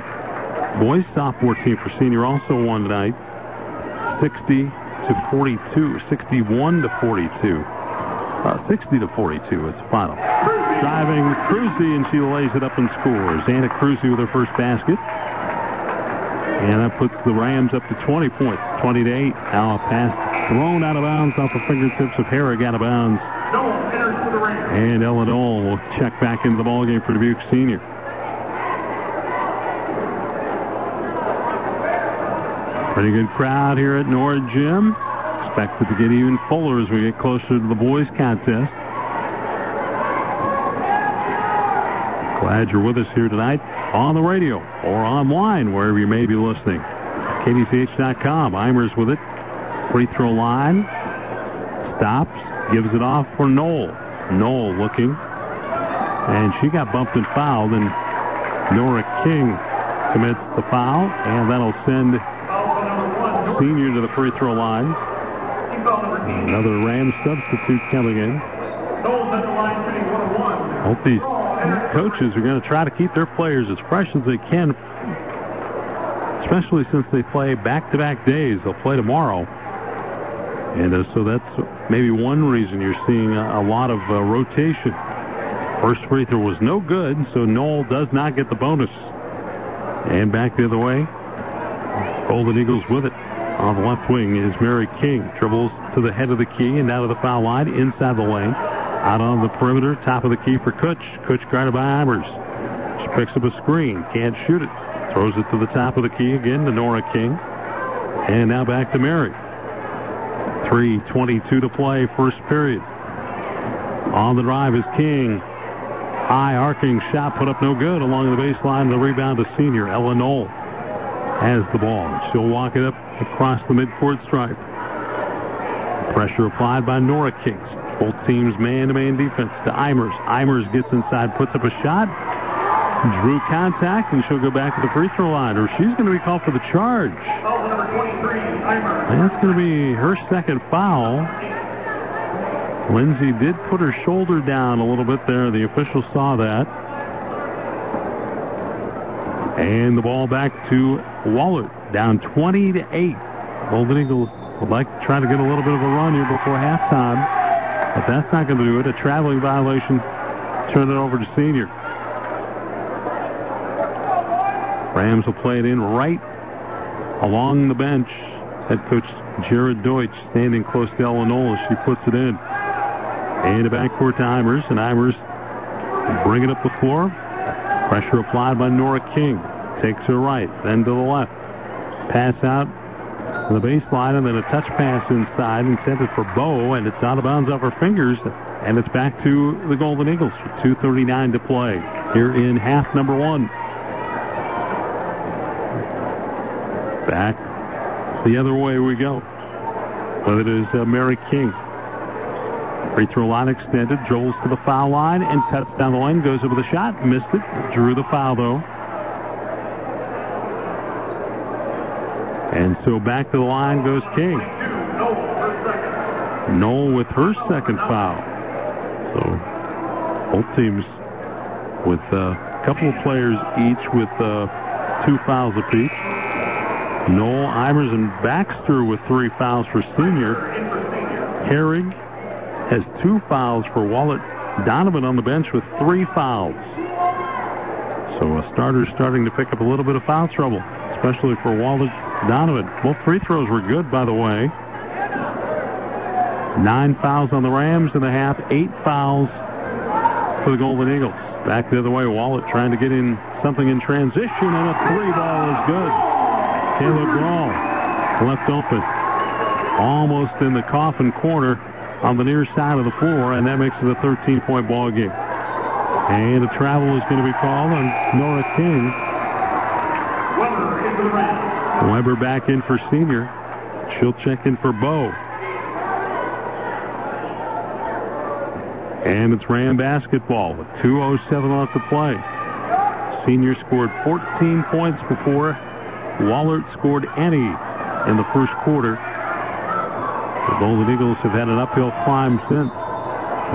boys sophomore team for senior also won tonight 60 to 42, 61 to 42. Uh, 60 to 42 is the final. Driving Cruzy, and she lays it up and scores. Anna Cruzy with her first basket. And that puts the Rams up to 20 points, 20 to 8. Now a pass thrown out of bounds off the fingertips of Herrig out of bounds. And Ella Knoll will check back into the ballgame for Dubuque Senior. Pretty good crowd here at Nora Gym. Expected to get even fuller as we get closer to the boys contest. Glad you're with us here tonight on the radio or online, wherever you may be listening. KDTH.com. Eimers with it. Free throw line. Stops. Gives it off for Knoll. Knoll looking. And she got bumped and fouled, and Nora King commits the foul, and that'll send senior to the free throw line. Another Rams substitute coming in. Hope these coaches are going to try to keep their players as fresh as they can, especially since they play back-to-back days. They'll play tomorrow. And uh, so that's maybe one reason you're seeing a, a lot of uh, rotation. First free throw was no good, so Knoll does not get the bonus. And back the other way, Golden Eagles with it. On the left wing is Mary King. Dribbles to the head of the key and out of the foul line, inside the lane. Out on the perimeter, top of the key for Kutch. Kutch guarded by Eimers. She picks up a screen, can't shoot it. Throws it to the top of the key again to Nora King. And now back to Mary. 3.22 to play, first period. On the drive is King. High arcing shot put up no good along the baseline. The rebound to senior Ella Knoll has the ball. She'll walk it up across the midcourt stripe. Pressure applied by Nora Kings. Both teams man-to-man defense to Eimers. Eimers gets inside, puts up a shot. Drew contact, and she'll go back to the free throw line, or she's going to be called for the charge. That's going to be her second foul. Lindsay did put her shoulder down a little bit there. The official saw that. And the ball back to Wahlert, down 20 to 8. Golden Eagles would like to try to get a little bit of a run here before halftime, but that's not going to do it. A traveling violation. Turn it over to senior. Rams will play it in right along the bench. Head coach Jared Deutsch standing close to as she puts it in. And a backcourt to Eimers, and bring it up the floor. Pressure applied by Nora King. Takes her right, then to the left. Pass out to the baseline, and then a touch pass inside and intended for Bow, and it's out of bounds off her fingers, and it's back to the Golden Eagles 2.39 to play here in half number one. Back the other way we go. But it is uh, Mary King. Free throw line extended, dribbles to the foul line, and cuts down the lane, goes over the shot, missed it, drew the foul though. And so back to the line goes King. Knoll with her second foul. So both teams with a couple of players each with uh, two fouls apiece. Knoll, Eimers, and Baxter with three fouls for senior. Herrig has two fouls for Wahlert. Donovan on the bench with three fouls. So a starter starting to pick up a little bit of foul trouble, especially for Wahlert Donovan. Both free throws were good, by the way. Nine fouls on the Rams in the half, eight fouls for the Golden Eagles. Back the other way, Wahlert trying to get in something in transition, and a three ball is good. Kayla Grawl left open. Almost in the coffin corner on the near side of the floor, and that makes it a 13-point ball game. And a travel is going to be called on Nora King. Weber back in for senior. She'll check in for Bo. And it's Ram basketball with 2.07 left to play. Senior scored 14 points before Wahlert scored any in the first quarter. The Golden Eagles have had an uphill climb since.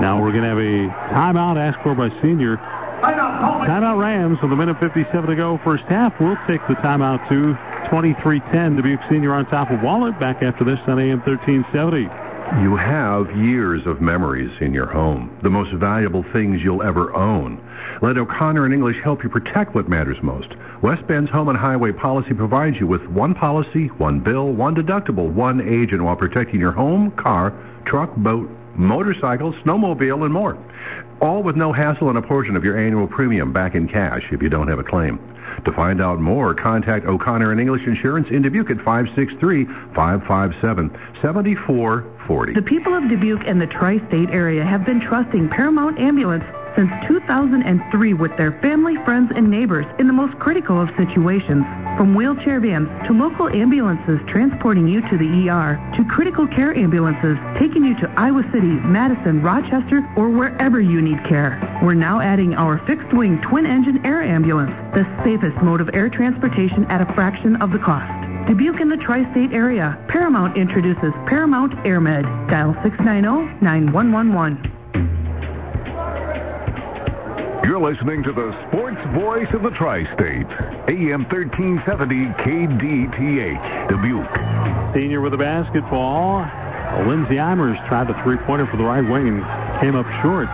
Now we're going to have a timeout asked for by senior. Timeout Rams with a minute 57 to go first half. We'll take the timeout to 23-10. Dubuque Senior on top of Wahlert. Back after this on AM 1370. You have years of memories in your home, the most valuable things you'll ever own. Let O'Connor and English help you protect what matters most. West Bend's Home and Highway policy provides you with one policy, one bill, one deductible, one agent while protecting your home, car, truck, boat, motorcycle, snowmobile, and more. All with no hassle and a portion of your annual premium back in cash if you don't have a claim. To find out more, contact O'Connor and English Insurance in Dubuque at 563-557-7440. The people of Dubuque and the tri-state area have been trusting Paramount Ambulance since 2003 with their family, friends, and neighbors in the most critical of situations. From wheelchair vans to local ambulances transporting you to the ER to critical care ambulances taking you to Iowa City, Madison, Rochester, or wherever you need care. We're now adding our fixed-wing twin-engine air ambulance, the safest mode of air transportation at a fraction of the cost. Dubuque in the tri-state area. Paramount introduces Paramount AirMed. Dial 690-9111. You're listening to the sports voice of the tri-state, AM 1370 KDTH, Dubuque. Senior with the basketball. Lindsey Eimers tried the three-pointer for the right wing and came up short.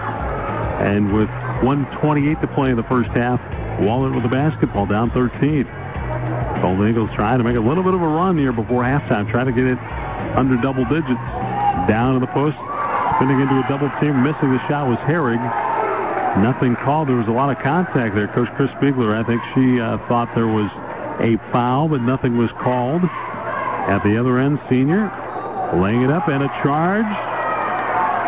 And with 128 to play in the first half, Wahlert with the basketball down 13. Golden Eagles trying to make a little bit of a run here before halftime, trying to get it under double digits. Down in the post, spinning into a double team, missing the shot was Herrig. Nothing called. There was a lot of contact there. Coach Chris Spiegler, I think she uh, thought there was a foul, but nothing was called. At the other end, senior laying it up and a charge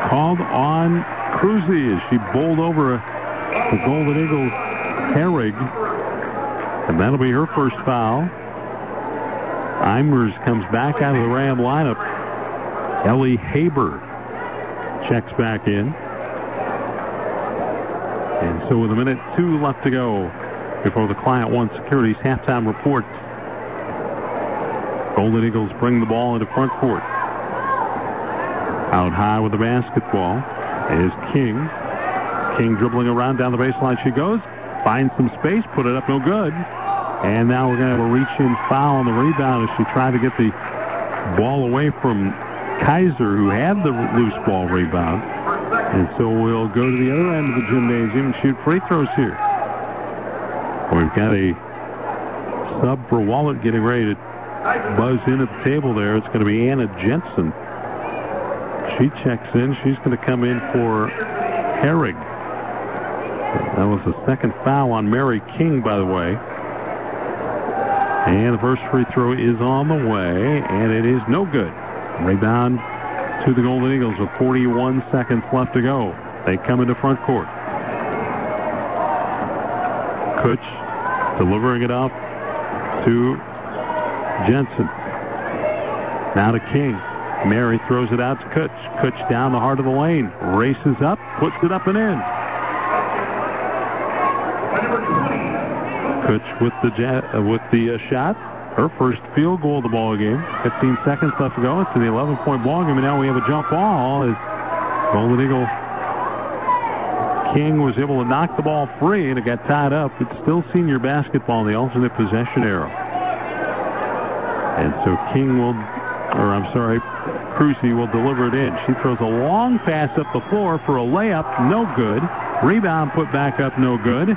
called on Cruzy as she bowled over the Golden Eagles Herrig. And that'll be her first foul. Eimers comes back out of the Ram lineup. Ellie Haber checks back in. And so with a minute two left to go before the Client One Securities halftime report, Golden Eagles bring the ball into front court. Out high with the basketball is King. King dribbling around down the baseline she goes. Finds some space, put it up, no good. And now we're going to have a reach-in foul on the rebound as she tried to get the ball away from Kaiser, who had the loose ball rebound. And so we'll go to the other end of the gymnasium and shoot free throws here. We've got a sub for Wahlert getting ready to buzz in at the table there. It's going to be Anna Jensen. She checks in. She's going to come in for Herrig. That was the second foul on Mary King, by the way. And the first free throw is on the way, and it is no good. Rebound to the Golden Eagles with 41 seconds left to go. They come into front court. Kutch delivering it up to Jensen. Now to King. Mary throws it out to Kutch. Kutch down the heart of the lane. Races up, puts it up and in. Kutch with the uh, with the uh, shot. Her first field goal of the ball game. 15 seconds left to go. It's an 11-point ball game, and now we have a jump ball as Golden Eagle King was able to knock the ball free, and it got tied up. It's still senior basketball the alternate possession arrow. And so King will, or I'm sorry, Cruzy will deliver it in. She throws a long pass up the floor for a layup, no good. Rebound put back up, no good.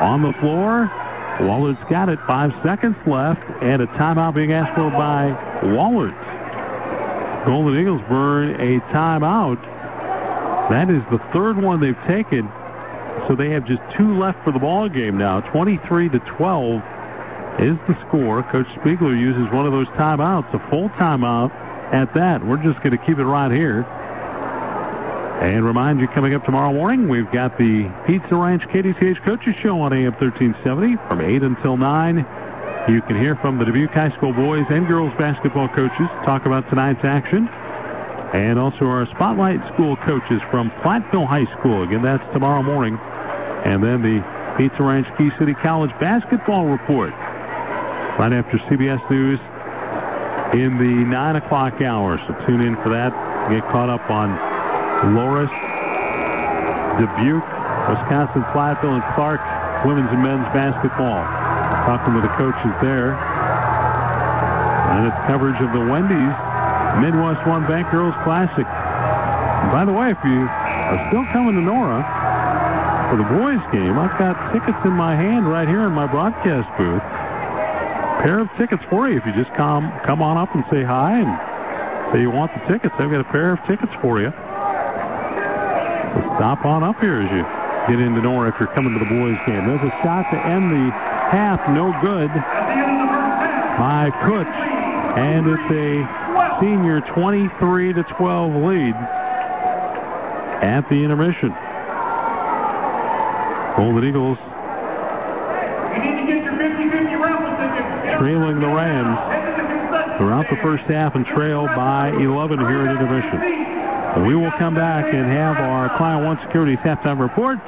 On the floor, Wahlert's got it. Five seconds left, and a timeout being asked for by Wallert. Golden Eagles burn a timeout. That is the third one they've taken, so they have just two left for the ball game now. 23 to 12 is the score. Coach Spiegler uses one of those timeouts, a full timeout at that. We're just going to keep it right here. And remind you, coming up tomorrow morning, we've got the Pizza Ranch KDTH Coaches Show on AM 1370 from 8 until 9. You can hear from the Dubuque High School boys and girls basketball coaches talk about tonight's action. And also our Spotlight School coaches from Platteville High School. Again, that's tomorrow morning. And then the Pizza Ranch Key City College basketball report. Right after CBS News in the 9 o'clock hour. So tune in for that. Get caught up on Loras, Dubuque, Wisconsin, Platteville, and Clarke women's and men's basketball. Talking with the coaches there. And it's coverage of the Wendy's Midwest One Bank Girls Classic. By the way, if you are still coming to Nora for the boys game, I've got tickets in my hand right here in my broadcast booth. Pair of tickets for you if you just come come on up and say hi and say you want the tickets. I've got a pair of tickets for you. Stop on up here as you get into Nora if you're coming to the boys game. There's a shot to end the half, no good by Kutch, and it's a senior 23 to 12 lead at the intermission. Golden Eagles trailing the Rams throughout the first half and trail by 11 here at intermission. We will come back and have our Client One Securities halftime reports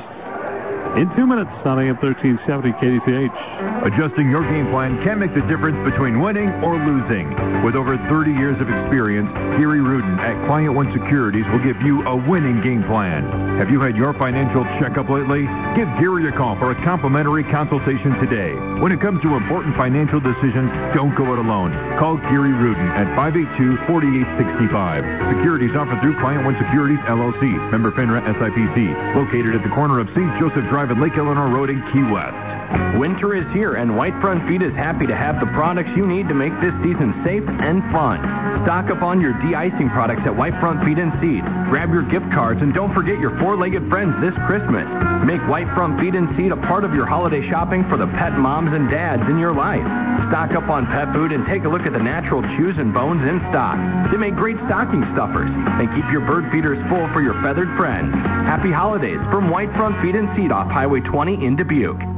in two minutes on AM 1370 KDTH. Adjusting your game plan can make the difference between winning or losing. With over 30 years of experience, Gary Rudin at Client One Securities will give you a winning game plan. Have you had your financial checkup lately? Give Gary a call for a complimentary consultation today. When it comes to important financial decisions, don't go it alone. Call Gary Rudin at 582-4865. Securities offered through Client One Securities, LLC. Member FINRA SIPC. Located at the corner of St. Joseph Drive and Lake Eleanor Road in Key West. Winter is here, and White Front Feed is happy to have the products you need to make this season safe and fun. Stock up on your de-icing products at White Front Feed and Seed. Grab your gift cards, and don't forget your four-legged friends this Christmas. Make White Front Feed and Seed a part of your holiday shopping for the pet moms and dads in your life. Stock up on pet food and take a look at the natural chews and bones in stock. They make great stocking stuffers and keep your bird feeders full for your feathered friends. Happy holidays from White Front Feed and Seed off Highway 20 in Dubuque.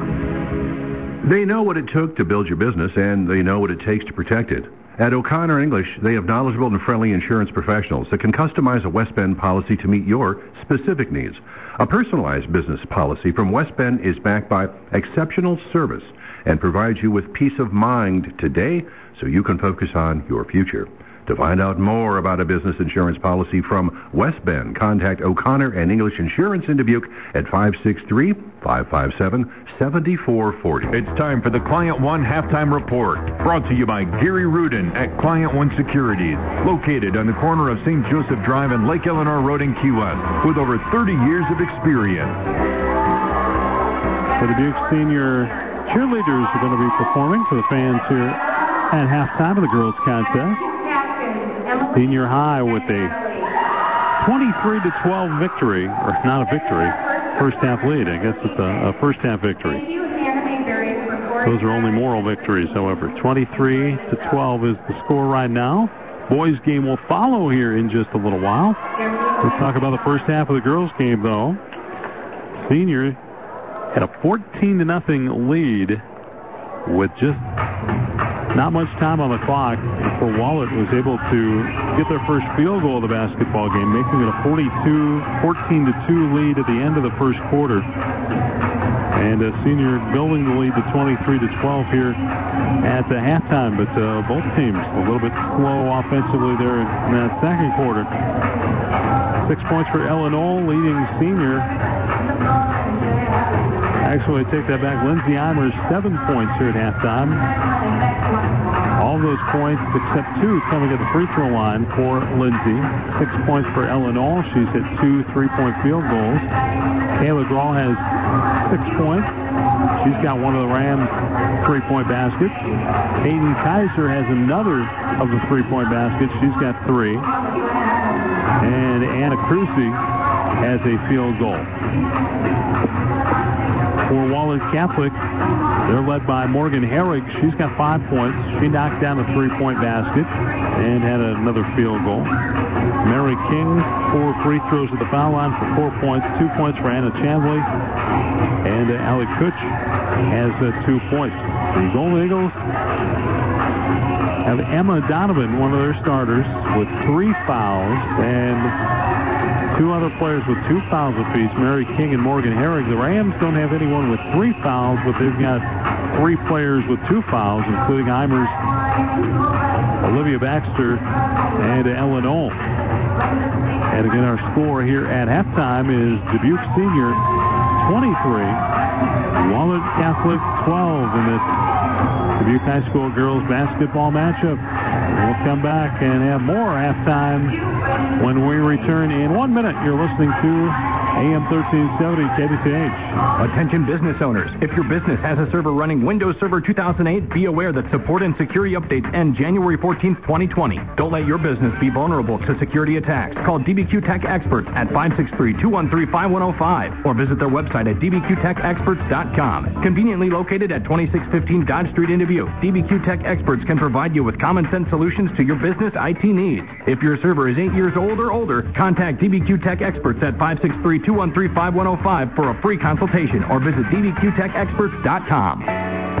They know what it took to build your business, and they know what it takes to protect it. At O'Connor English, they have knowledgeable and friendly insurance professionals that can customize a West Bend policy to meet your specific needs. A personalized business policy from West Bend is backed by exceptional service and provides you with peace of mind today so you can focus on your future. To find out more about a business insurance policy from West Bend, contact O'Connor and English Insurance in Dubuque at 563-557-7440. It's time for the Client One Halftime Report, brought to you by Gary Rudin at Client One Securities, located on the corner of St. Joseph Drive and Lake Eleanor Road in Key West, with over 30 years of experience. The Dubuque senior cheerleaders are going to be performing for the fans here at halftime of the girls contest. Senior high with a 23 to 12 victory, or not a victory, first half lead. I guess it's a, a first half victory. Those are only moral victories, however. 23 to 12 is the score right now. Boys game will follow here in just a little while. Let's talk about the first half of the girls game, though. Senior had a 14 to nothing lead with just not much time on the clock before Wahlert was able to get their first field goal of the basketball game, making it a 42, 14 to 2 lead at the end of the first quarter. And a senior building the lead to 23 to 12 here at the halftime, but uh, both teams a little bit slow offensively there in that second quarter. Six points for Ella Knoll, leading senior. Actually, take that back. Lindsay Eimers, seven points here at halftime. All those points except two coming at the free throw line for Lindsay. Six points for Ella Knoll. She's hit two three-point field goals. Kayla Grawl has six points. She's got one of the Rams' three-point baskets. Hayden Kaiser has another of the three-point baskets. She's got three. And Anna Crucy has a field goal. For Wahlert Catholic. They're led by Morgan Herrig. She's got five points. She knocked down a three-point basket and had another field goal. Mary King, four free throws at the foul line for four points. Two points for Anna Chandley. And uh, Allie Kutch has uh, two points. The Golden Eagles have Emma Donovan, one of their starters, with three fouls, and two other players with two fouls apiece, Mary King and Morgan Herrig. The Rams don't have anyone with three fouls, but they've got three players with two fouls, including Eimers, Olivia Baxter, and Ella Knoll. And again, our score here at halftime is Dubuque Senior 23, Wahlert Catholic 12 in this Dubuque High School girls basketball matchup. We'll come back and have more halftime when we return in one minute. You're listening to AM 1370 KDTH. Attention business owners. If your business has a server running Windows Server 2008, be aware that support and security updates end January 14th, 2020. Don't let your business be vulnerable to security attacks. Call DBQ Tech Experts at 563-213-5105 or visit their website at dbqtechexperts.com. Conveniently located at 2615 Dodge Street in Dubuque, DBQ Tech Experts can provide you with common sense solutions to your business IT needs. If your server is 8 years old or older, contact DBQ Tech Experts at 563 213-5105 for a free consultation or visit dbqtechexperts.com.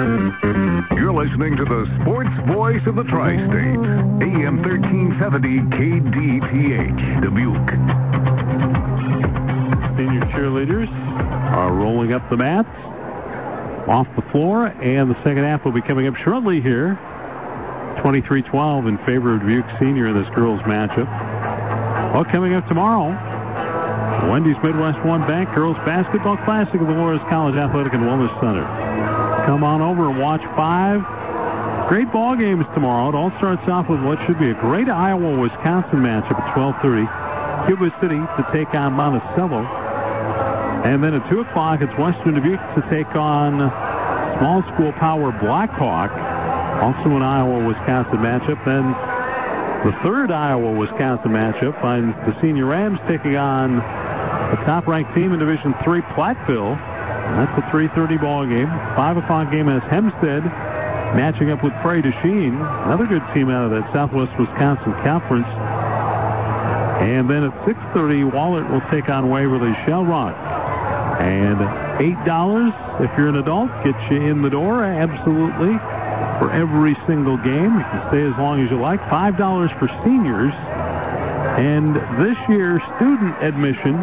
You're listening to the sports voice of the tri-state, AM 1370 KDTH, Dubuque. Senior cheerleaders are rolling up the mats off the floor, and the second half will be coming up shortly here. 23-12 in favor of Dubuque Senior in this girls matchup. Well, coming up tomorrow, Wendy's Midwest One Bank Girls Basketball Classic at the Loras College Athletic and Wellness Center. Come on over and watch five great ball games tomorrow. It all starts off with what should be a great Iowa-Wisconsin matchup at 12:30. Cuba City to take on Monticello. And then at 2 o'clock, it's Western Dubuque to take on small school power Blackhawk. Also an Iowa-Wisconsin matchup. Then the third Iowa-Wisconsin matchup finds the Senior Rams taking on the top-ranked team in Division Three, Platteville. That's a 3:30 ball game. Five o'clock game has Hempstead matching up with Prairie du another good team out of that Southwest Wisconsin Conference. And then at 6:30, Wahlert will take on Waverly Shell Rock. And $8 if you're an adult gets you in the door, absolutely, for every single game. You can stay as long as you like. $5 for seniors. And this year, student admission,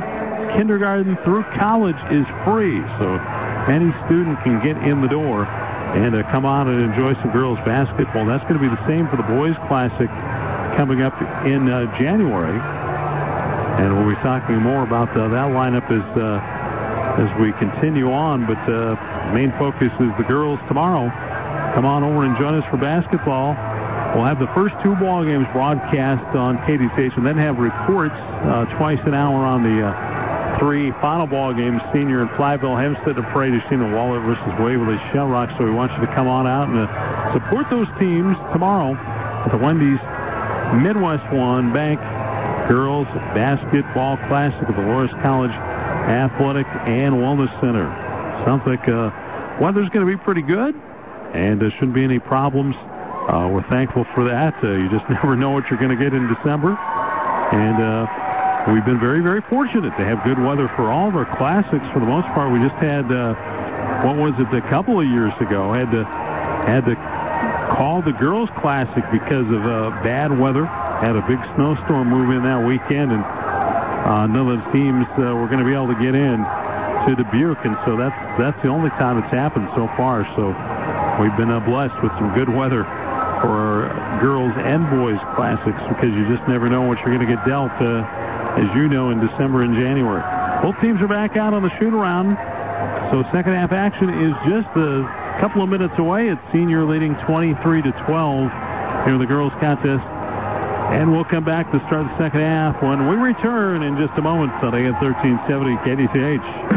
kindergarten through college, is free. So any student can get in the door and uh, come on and enjoy some girls basketball. That's going to be the same for the boys classic coming up in uh, January. And we'll be talking more about uh, that lineup as as we continue on. But uh, main focus is the girls tomorrow. Come on over and join us for basketball. We'll have the first two ball games broadcast on KDTH and then have reports twice an hour on the three final ball games, Senior and Platteville, Hempstead, and Prairie Chien, and Wahlert versus Waverly Shell Rock. So we want you to come on out and uh, support those teams tomorrow at the Wendy's Midwest One Bank Girls Basketball Classic at the Loras College Athletic and Wellness Center. Like uh, weather's going to be pretty good, and there shouldn't be any problems. Uh, we're thankful for that. Uh, you just <laughs> never know what you're going to get in December, and we've been very, very fortunate to have good weather for all of our classics. For the most part, we just had uh, what was it a couple of years ago? Had to had to call the girls' classic because of uh, bad weather. Had a big snowstorm move in that weekend, and uh, none of the teams were going to be able to get in to Dubuque, and so that's that's the only time it's happened so far. So we've been blessed with some good weather for our girls and boys classics because you just never know what you're going to get dealt, as you know, in December and January. Both teams are back out on the shoot around. So second half action is just a couple of minutes away. It's senior leading 23 to 12 here in the girls contest. And we'll come back to start the second half when we return in just a moment. Sunday at 1370 KDTH.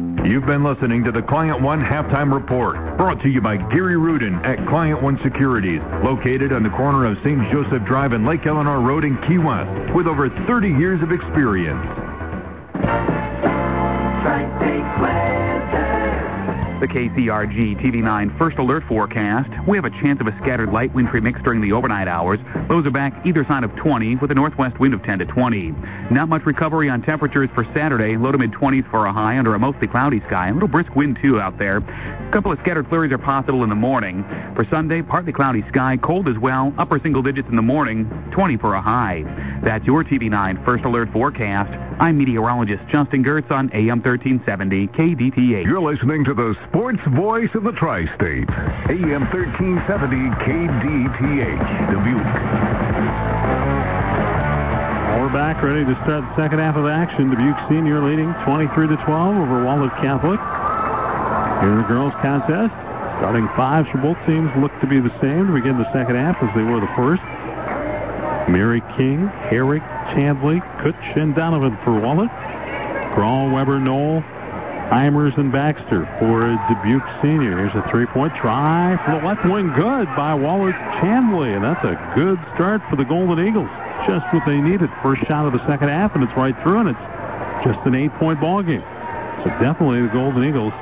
You've been listening to the Client One Halftime Report, brought to you by Gary Rudin at Client One Securities, located on the corner of St. Joseph Drive and Lake Eleanor Road in Key West, with over 30 years of experience. The KCRG TV9 First Alert forecast. We have a chance of a scattered light wintry mix during the overnight hours. Lows are back either side of 20 with a northwest wind of 10 to 20. Not much recovery on temperatures for Saturday. Low to mid 20s for a high under a mostly cloudy sky. A little brisk wind too out there. A couple of scattered flurries are possible in the morning. For Sunday, partly cloudy sky, cold as well. Upper single digits in the morning, 20 for a high. That's your TV9 First Alert forecast. I'm meteorologist Justin Gehrts on AM 1370 KDTH. You're listening to the sports voice of the tri-state, AM 1370 KDTH, Dubuque. We're back, ready to start the second half of action. Dubuque Senior leading 23 to 12 over Wahlert Catholic. Here in the girls' contest, starting fives for both teams look to be the same to begin the second half as they were the first. Mary King, Herrig, Chandley, Kutch, and Donovan for Wahlert. Grawl, Weber, Knoll, Eimers, and Baxter for Dubuque Senior. Here's a three-point try for the left wing. Good by Wahlert Chandley, and that's a good start for the Golden Eagles. Just what they needed. First shot of the second half, and it's right through, and it's just an eight-point ball game. So definitely the Golden Eagles,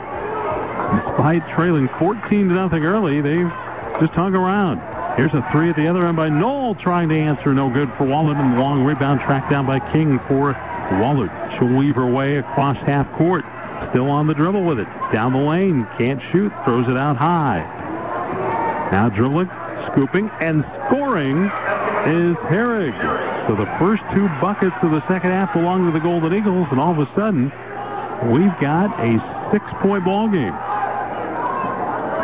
despite trailing 14 to nothing early, they've just hung around. Here's a three at the other end by Knoll, trying to answer. No good for Wahlert, and long rebound tracked down by King for Wahlert. She'll weave her way across half court. Still on the dribble with it. Down the lane. Can't shoot. Throws it out high. Now dribbling, scooping, and scoring is Herrig. So the first two buckets of the second half belong to the Golden Eagles, and all of a sudden, we've got a six-point ball game.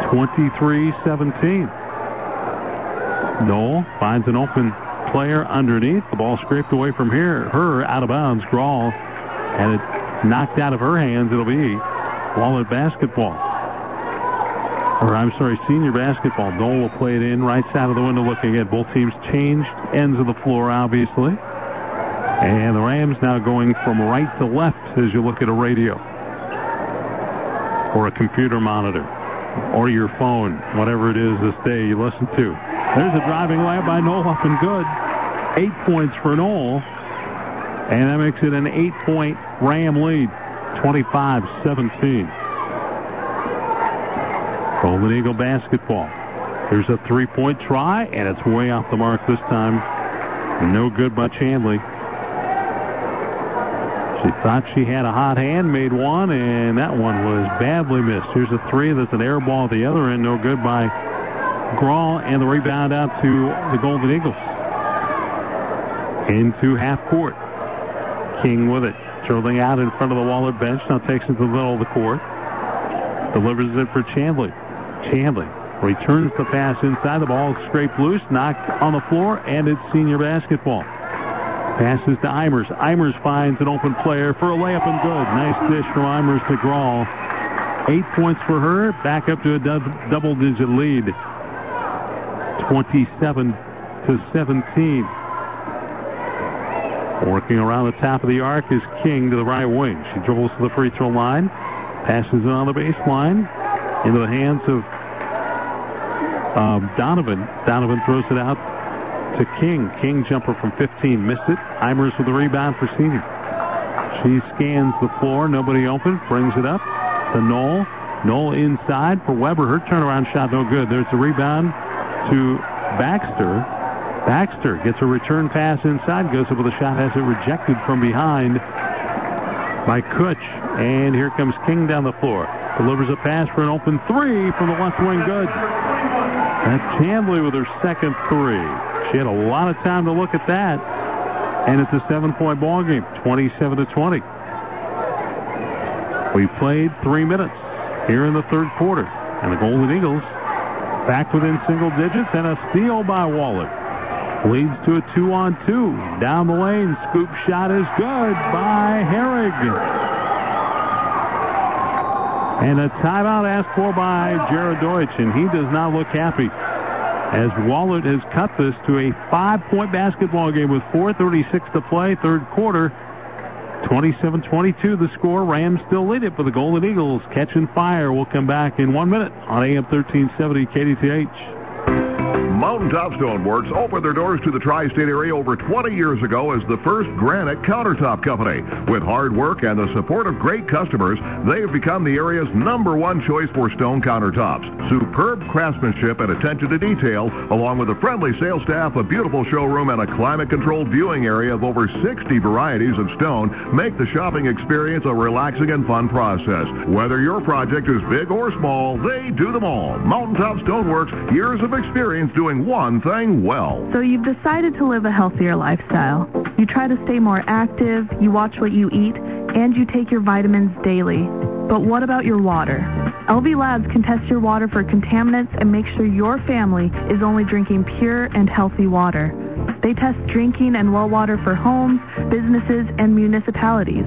23-17. Knoll finds an open player underneath. The ball scraped away from here, her out of bounds. Grawl and it knocked out of her hands. It'll be Wahlert basketball. Or I'm sorry, senior basketball. Knoll will play it in right side of the window looking at both teams changed ends of the floor, obviously. And the Rams now going from right to left as you look at a radio or a computer monitor or your phone, whatever it is this day you listen to. There's a driving layup by up and good. Eight points for Knoll. And that makes it an eight-point Ram lead, 25-17. Golden Eagle basketball. There's a three-point try, and it's way off the mark this time. No good by Chandley. She thought she had a hot hand, made one, and that one was badly missed. Here's a three that's an air ball at the other end, no good by Grawl, and the rebound out to the Golden Eagles. Into half court. King with it. Dribbling out in front of the Wahlert bench. Now takes it to the middle of the court. Delivers it for Chandley. Chandley returns the pass inside. The ball scraped loose, knocked on the floor, and it's senior basketball. Passes to Eimers. Eimers finds an open player for a layup and good. Nice dish from Eimers to Grawl. Eight points for her. Back up to a double-digit lead. 27 to 17. Working around the top of the arc is King to the right wing. She dribbles to the free throw line. Passes it on the baseline into the hands of um, Donovan. Donovan throws it out to King. King jumper from 15 missed it. Eimers with the rebound for senior. She scans the floor. Nobody open. Brings it up to Knoll. Knoll inside for Weber. Her turnaround shot no good. There's a rebound to Baxter. Baxter gets a return pass inside. Goes up with a shot. Has it rejected from behind by Kutch. And here comes King down the floor. Delivers a pass for an open three from the left wing. Good. That's Chandley with her second three. She had a lot of time to look at that. And it's a seven-point ball game, 27 to 20. We played three minutes here in the third quarter. And the Golden Eagles back within single digits and a steal by Wahlert. Leads to a two-on-two. Down the lane, scoop shot is good by Herrig. And a timeout asked for by Jared Deutsch, and he does not look happy. As Wahlert has cut this to a five-point basketball game with 4.36 to play, third quarter. 27-22 the score. Rams still lead it, but the Golden Eagles catching fire. We'll come back in one minute on AM 1370 KDTH. Mountaintop Stoneworks opened their doors to the tri-state area over 20 years ago as the first granite countertop company. With hard work and the support of great customers, they have become the area's number one choice for stone countertops. Superb craftsmanship and attention to detail, along with a friendly sales staff, a beautiful showroom, and a climate-controlled viewing area of over 60 varieties of stone, make the shopping experience a relaxing and fun process. Whether your project is big or small, they do them all. Mountaintop Stoneworks, years of experience doing one thing well. So you've decided to live a healthier lifestyle. You try to stay more active, you watch what you eat, and you take your vitamins daily. But what about your water? LV Labs can test your water for contaminants and make sure your family is only drinking pure and healthy water. They test drinking and well water for homes, businesses, and municipalities.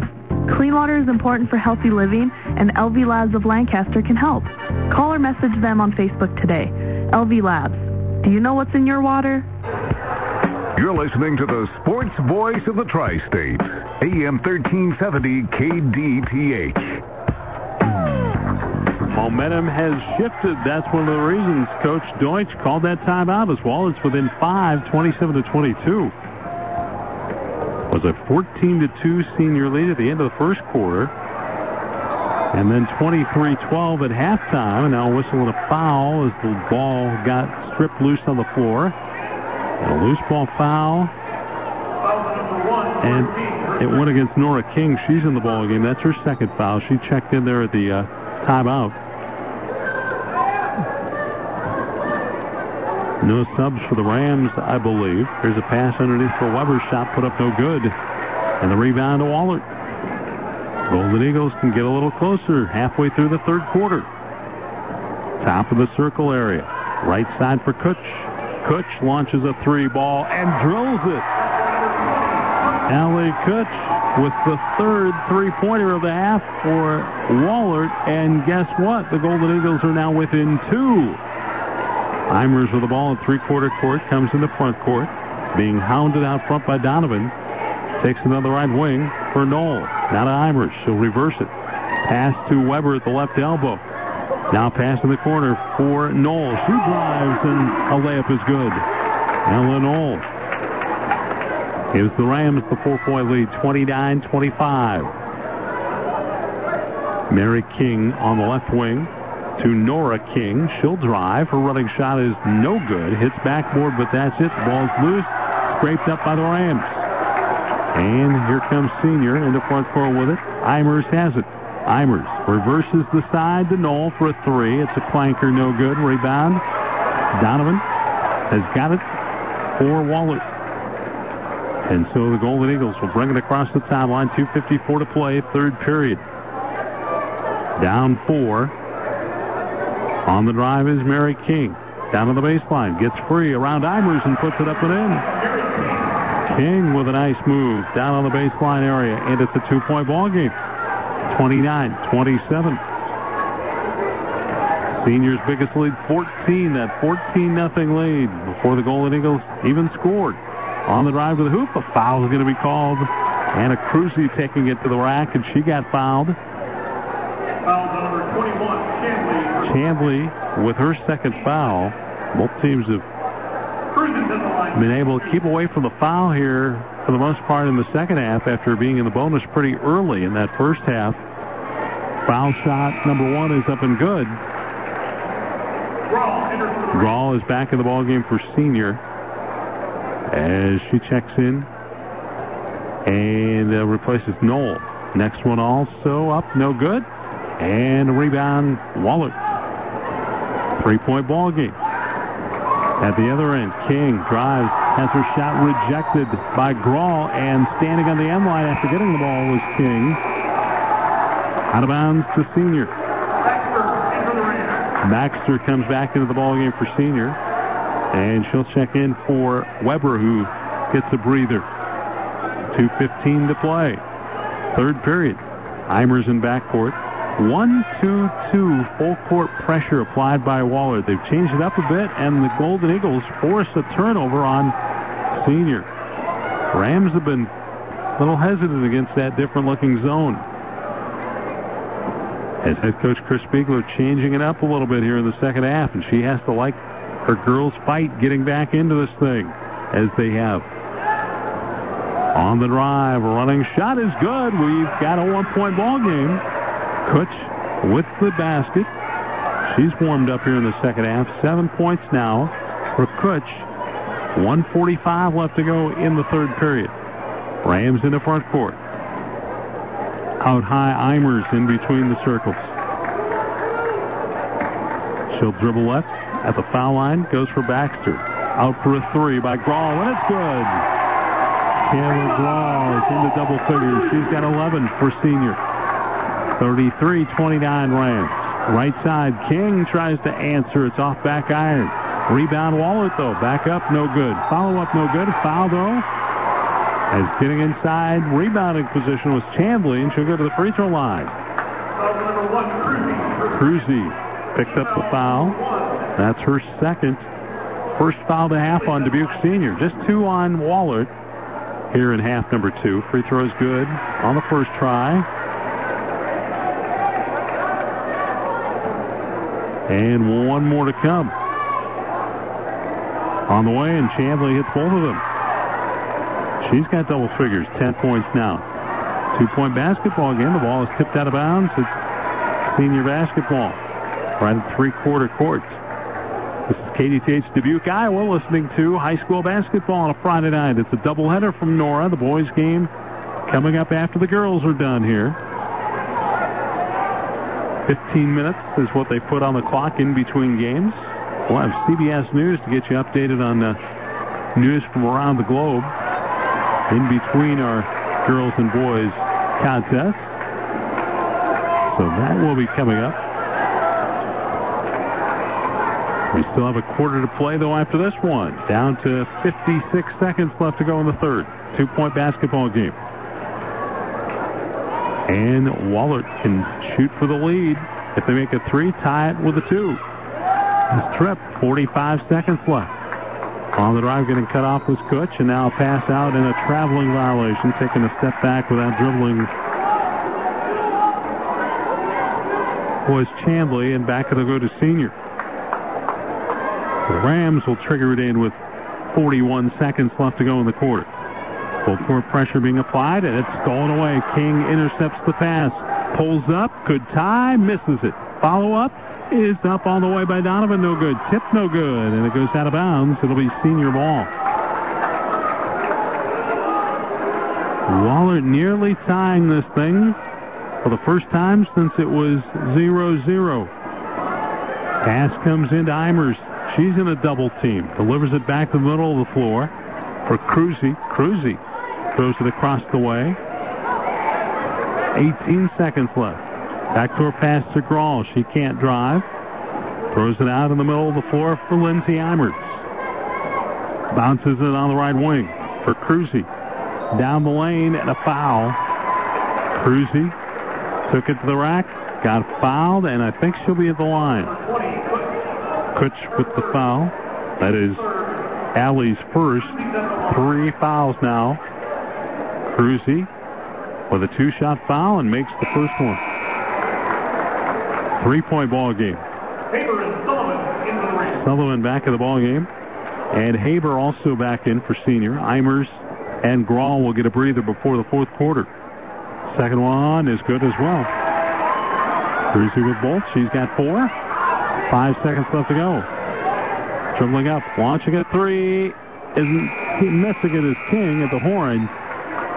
Clean water is important for healthy living, and LV Labs of Lancaster can help. Call or message them on Facebook today. LV Labs. Do you know what's in your water? You're listening to the sports voice of the tri-state, AM 1370 KDTH. Momentum has shifted. That's one of the reasons Coach Deutsch called that timeout as well. It's within five, 27 to 22. Was a 14 to 2 senior lead at the end of the first quarter. And then 23-12 at halftime. And now whistling a foul as the ball got stripped loose on the floor. And a loose ball foul. And it went against Nora King. She's in the ball game. That's her second foul. She checked in there at the uh, timeout. No subs for the Rams, I believe. Here's a pass underneath for Weber's shot, put up no good. And the rebound to Wahlert. Golden Eagles can get a little closer halfway through the third quarter. Top of the circle area. Right side for Kutch. Kutch launches a three ball and drills it. Allie Kutch with the third three-pointer of the half for Wahlert. And guess what? The Golden Eagles are now within two. Eimers with the ball at three-quarter court, comes into front court, being hounded out front by Donovan. Takes another right wing for Knoll. Now to Eimers. She'll reverse it. Pass to Weber at the left elbow. Now pass in the corner for Knoll. She drives and a layup is good. Ella Knoll gives the Rams the four-point lead, 29-25. Mary King on the left wing to Nora King. She'll drive. Her running shot is no good. Hits backboard, but that's it. The ball's loose. Scraped up by the Rams. And here comes Senior into front court with it. Eimers has it. Eimers reverses the side to Knoll for a three. It's a clanker, no good. Rebound. Donovan has got it for Wahlert. And so the Golden Eagles will bring it across the timeline. 2.54 to play, third period. Down four. On the drive is Mary King. Down on the baseline. Gets free around Eimers and puts it up and in. King with a nice move down on the baseline area. And it's a two-point ball game. 29-27. Seniors' biggest lead, 14. That 14-0 lead before the Golden Eagles even scored. On the drive to the hoop, a foul is going to be called. Anna Cruzy taking it to the rack, and she got fouled. Foul number 21. Chamblee with her second foul. Both teams have been able to keep away from the foul here for the most part in the second half after being in the bonus pretty early in that first half. Foul shot number one is up and good. Grawl is back in the ballgame for senior as she checks in and uh, replaces Knoll. Next one also up, no good. And a rebound, Wahlert. Three-point ball game. At the other end, King drives, has her shot rejected by Grawl, and standing on the end line after getting the ball was King. Out of bounds to senior. Baxter comes back into the ball game for senior, and she'll check in for Weber, who gets a breather. 2.15 to play. Third period. Eimers in backcourt. 1-2-2 full court pressure applied by Wahlert. They've changed it up a bit, and the Golden Eagles force a turnover on senior. Rams have been a little hesitant against that different-looking zone. As head coach Chris Spiegler changing it up a little bit here in the second half, and she has to like her girls fight getting back into this thing, as they have. On the drive, running shot is good. We've got a one-point ball game. Kutch with the basket. She's warmed up here in the second half. Seven points now for Kutch. 145 left to go in the third period. Rams in the front court. Out high, Eimers in between the circles. She'll dribble left at the foul line. Goes for Baxter. Out for a three by Grawl, and it's good. Kayla Grawl is into double figures. She's got 11 for senior. 33-29 Rams. Right side, King tries to answer. It's off back iron. Rebound Wahlert, though. Back up, no good. Follow up, no good. Foul, though. As getting inside rebounding position was Chamblee, and she'll go to the free throw line. Cruzy picked up the foul. That's her second. First foul to half on Dubuque Senior. Just two on Wahlert here in half number two. Free throw is good on the first try. And one more to come. On the way, and Chamblee hits both of them. She's got double figures, 10 points now. Two-point basketball game. The ball is tipped out of bounds. It's senior basketball. At three-quarter court. This is KDTH Dubuque, Iowa, listening to high school basketball on a Friday night. It's a doubleheader from Nora. The boys' game coming up after the girls are done here. 15 minutes is what they put on the clock in between games. We'll have CBS News to get you updated on uh, news from around the globe in between our girls and boys contest. So that will be coming up. We still have a quarter to play, though, after this one. Down to 56 seconds left to go in the third. Two-point basketball game. And Wahlert can shoot for the lead. If they make a three, tie it with a two. This trip, 45 seconds left. On the drive, getting cut off was Kutch, and now a pass out and a traveling violation, taking a step back without dribbling. Was Chamblee, and back it'll go to senior. Rams will trigger it in with 41 seconds left to go in the quarter. Full court pressure being applied, and it's stolen away. King intercepts the pass, pulls up, could tie, misses it. Follow up is up on the way by Donovan, no good. Tip, no good, and it goes out of bounds. It'll be senior ball. Wahlert nearly tying this thing for the first time since it was 0-0. Pass comes into Eimers. She's in a double team. Delivers it back to the middle of the floor for Cruzy. Cruzy throws it across the way. 18 seconds left. Backdoor pass to Grawl. She can't drive. Throws it out in the middle of the floor for Lindsay Eimers. Bounces it on the right wing for Cruzy. Down the lane and a foul. Cruzy took it to the rack, got fouled, and I think she'll be at the line. Kutch with the foul. That is Allie's first. Three fouls now. Cruzy with a two-shot foul and makes the first one. Three-point ball game. Sullivan back in the ball game. And Haber also back in for senior. Eimers and Grawl will get a breather before the fourth quarter. Second one is good as well. Cruzy with both. She's got four. Five seconds left to go. Dribbling up, launching at three. Isn't missing it is King at the horn.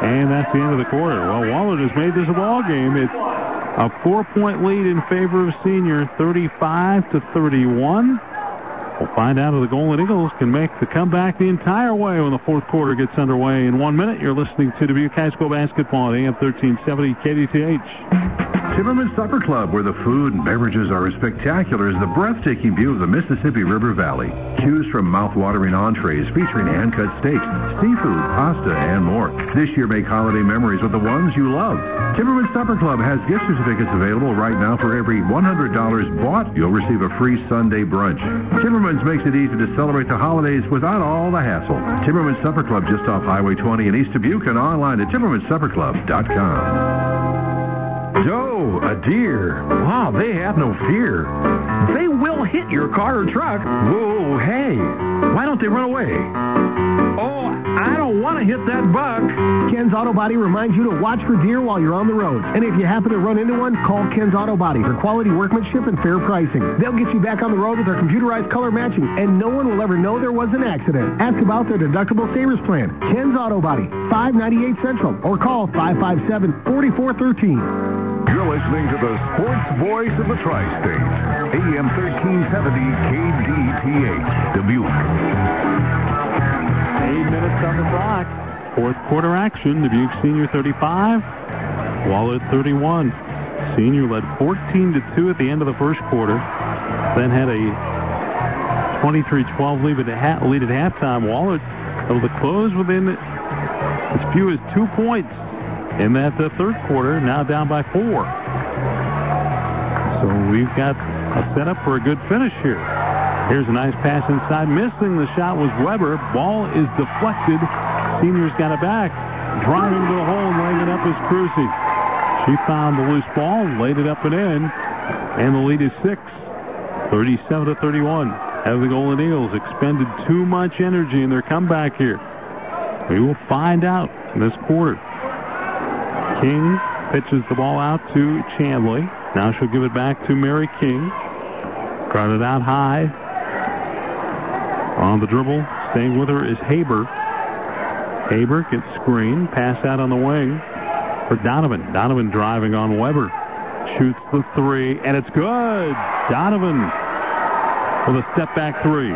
And that's the end of the quarter. Well, Wahlert has made this a ball game. It's a four-point lead in favor of senior, 35 to 31. We'll find out if the Golden Eagles can make the comeback the entire way when the fourth quarter gets underway. In one minute, you're listening to High School basketball at AM 1370 KDTH. Timmerman Supper Club, where the food and beverages are as spectacular as the breathtaking view of the Mississippi River Valley. Choose from mouth-watering entrees featuring hand-cut steaks, seafood, pasta, and more. This year, make holiday memories with the ones you love. Timmerman Supper Club has gift certificates available right now for every $100 bought. You'll receive a free Sunday brunch. Timmerman's makes it easy to celebrate the holidays without all the hassle. Timmerman Supper Club just off Highway 20 in East Dubuque and online at timmermansupperclub.com. Joe, a deer. Wow, they have no fear. They will hit your car or truck. Whoa, hey, why don't they run away? Oh, I don't want to hit that buck. Ken's Auto Body reminds you to watch for deer while you're on the road. And if you happen to run into one, call Ken's Auto Body for quality workmanship and fair pricing. They'll get you back on the road with their computerized color matching, and no one will ever know there was an accident. Ask about their deductible savers plan. Ken's Auto Body, 598 Central, or call 557-4413. Listening to the sports voice of the Tri-State, AM 1370 KDTH, Dubuque. Eight minutes on the clock. Fourth quarter action. Dubuque Senior 35, Wahlert 31. Senior led 14 to 2 at the end of the first quarter. Then had a 23-12 lead at, lead at halftime. Wahlert able to close within as few as two points in that third quarter. Now down by four. So we've got a setup for a good finish here. Here's a nice pass inside. Missing the shot was Weber. Ball is deflected. Senior's got it back. Driving to the hole and laying it up is Cruzy. She found the loose ball, laid it up and in, and the lead is six. 37 to 31. Have the Golden Eagles expended too much energy in their comeback here? We will find out in this quarter. King pitches the ball out to Chandley. Now she'll give it back to Mary King. Grounded out high. On the dribble, staying with her is Haber. Haber gets screened, pass out on the wing for Donovan. Donovan driving on Weber. Shoots the three, and it's good. Donovan with a step back three.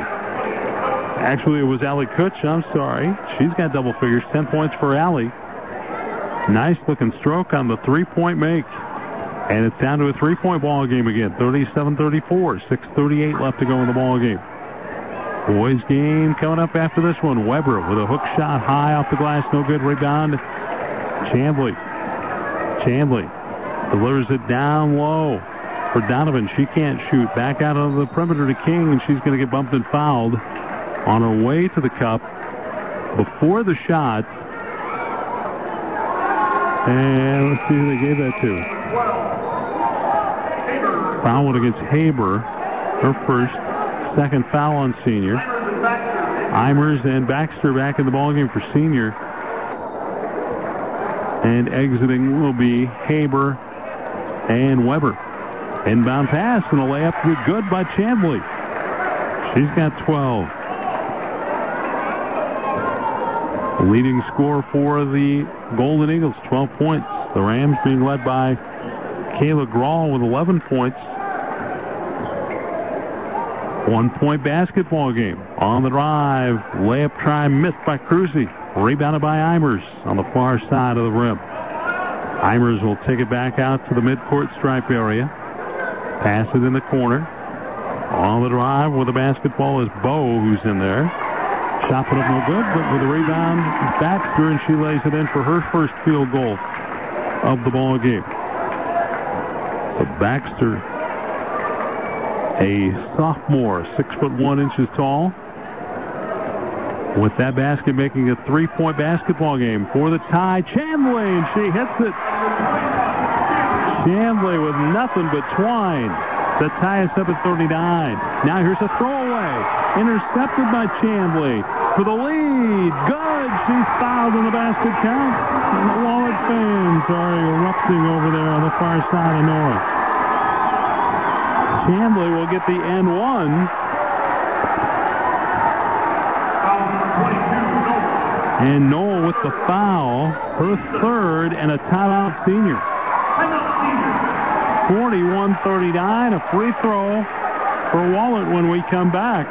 Actually, it was Allie Kutch. I'm sorry. She's got double figures. 10 points for Allie. Nice looking stroke on the three-point make. And it's down to a three-point ball game again. 37-34. 6.38 left to go in the ball game. Boys game coming up after this one. Weber with a hook shot high off the glass. No good. Rebound. Chambly. Chambly delivers it down low for Donovan. She can't shoot. Back out of the perimeter to King, and she's going to get bumped and fouled on her way to the cup before the shot. And let's see who they gave that to. Foul against Haber, her first. Second foul on senior. Eimers and Baxter back in the ballgame for senior. And exiting will be Haber and Weber. Inbound pass and a layup good by Chambly. She's got 12. Leading score for the Golden Eagles, 12 points. The Rams being led by Kayla Grawl with 11 points. One point basketball game. On the drive, layup try missed by Cruzy. Rebounded by Eimers on the far side of the rim. Eimers will take it back out to the midcourt stripe area. Pass it in the corner. On the drive with the basketball is Bow, who's in there. Shot put up no good, but with a rebound, Baxter, and she lays it in for her first field goal of the ball game. So Baxter, a sophomore, six foot one inches tall, with that basket making a three-point basketball game for the tie. Chandley, and she hits it. Chandley with nothing but twine. The tie is up at 39. Now here's a throwaway. Intercepted by Chambly for the lead. Good. She's fouled in the basket count. And the Wahlert fans are erupting over there on the far side of Nora. Chambly will get the n one. And Noel with the foul, her third, and a timeout senior. 41-39, a free throw for Wahlert when we come back.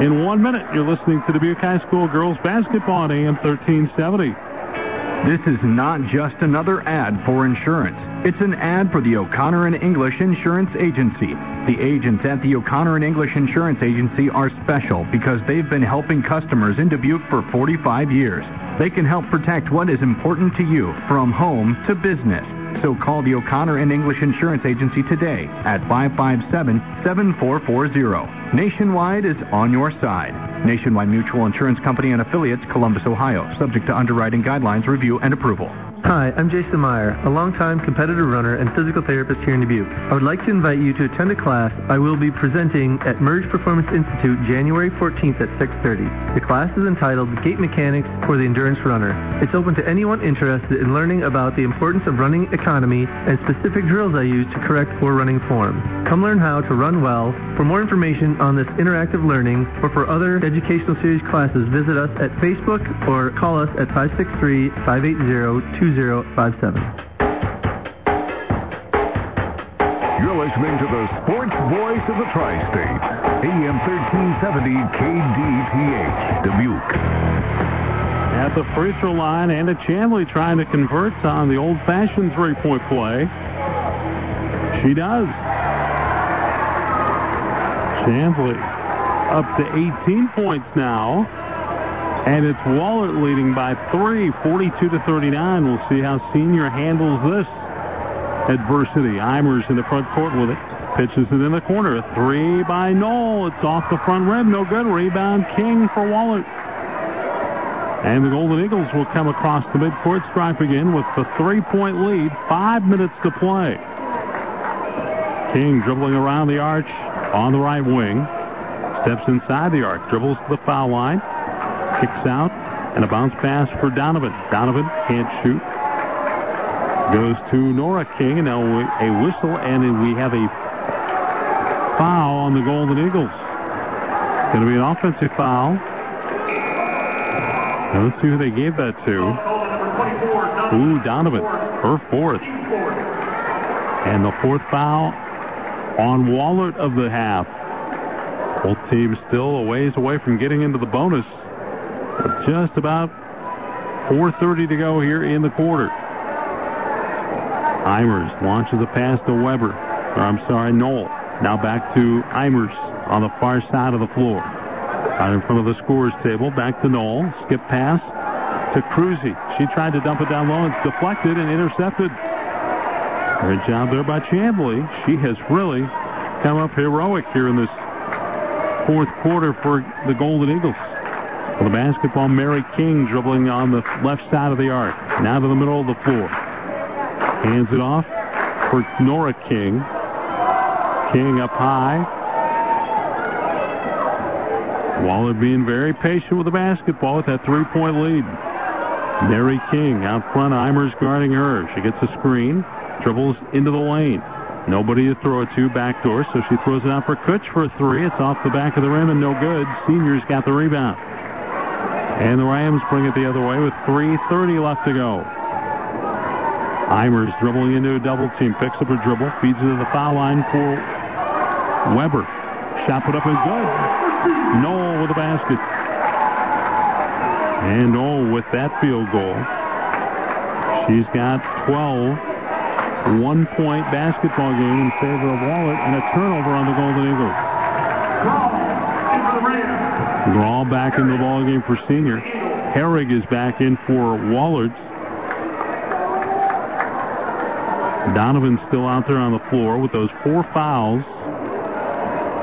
In one minute, you're listening to Dubuque High School girls basketball on AM 1370. This is not just another ad for insurance. It's an ad for the O'Connor and English Insurance Agency. The agents at the O'Connor and English Insurance Agency are special because they've been helping customers in Dubuque for 45 years. They can help protect what is important to you from home to business. So call the O'Connor and English Insurance Agency today at 557-7440. Nationwide is on your side. Nationwide Mutual Insurance Company and affiliates, Columbus, Ohio. Subject to underwriting guidelines, review, and approval. Hi, I'm Jason Meyer, a longtime competitive runner and physical therapist here in Dubuque. I would like to invite you to attend a class I will be presenting at Merge Performance Institute January 14th at 6.30. The class is entitled Gait Mechanics for the Endurance Runner. It's open to anyone interested in learning about the importance of running economy and specific drills I use to correct poor running form. Come learn how to run well. For more information on this interactive learning or for other educational series classes, visit us at Facebook or call us at 563-580-2057. You're listening to the sports voice of the Tri-State, AM 1370 KDTH, Dubuque. At the free throw line, Anna Chambly trying to convert on the old-fashioned three-point play. She does. Chambly up to 18 points now. And it's Wahlert leading by three, 42 to 39. We'll see how senior handles this adversity. Eimers in the front court with it. Pitches it in the corner. Three by Knoll. It's off the front rim. No good. Rebound King for Wahlert. And the Golden Eagles will come across the midcourt stripe again with the three-point lead. Five minutes to play. King dribbling around the arch on the right wing. Steps inside the arc. Dribbles to the foul line. Kicks out. And a bounce pass for Donovan. Donovan can't shoot. Goes to Nora King. And now a whistle. And we have a foul on the Golden Eagles. Going to be an offensive foul. Let's see who they gave that to. Ooh, Donovan. Her fourth. And the fourth foul on Wahlert of the half. Both teams still a ways away from getting into the bonus. Just about 4.30 to go here in the quarter. Eimers launches a pass to Weber. Or I'm sorry, Knoll. Now back to Eimers on the far side of the floor. Out in front of the scorers table. Back to Knoll. Skip pass to Cruzy. She tried to dump it down low. It's deflected and intercepted. Great job there by Chambly. She has really come up heroic here in this fourth quarter for the Golden Eagles. For the basketball, Mary King dribbling on the left side of the arc. Now to the middle of the floor. Hands it off for Nora King. King up high. Wahlert being very patient with the basketball with that three-point lead. Mary King out front. Eimers guarding her. She gets a screen. Dribbles into the lane. Nobody to throw it to. Backdoor, so she throws it out for Kutch for a three. It's off the back of the rim and no good. Seniors got the rebound. And the Rams bring it the other way with 3.30 left to go. Eimers dribbling into a double team. Picks up a dribble. Feeds it to the foul line for Weber. Shot put up and good. Knoll with a basket. And Knoll with that field goal. She's got 12 one-point basketball game in favor of Wahlert and a turnover on the Golden Eagles. Grawl back in the ball game for senior. Herrig is back in for Wahlert. Donovan's still out there on the floor with those four fouls.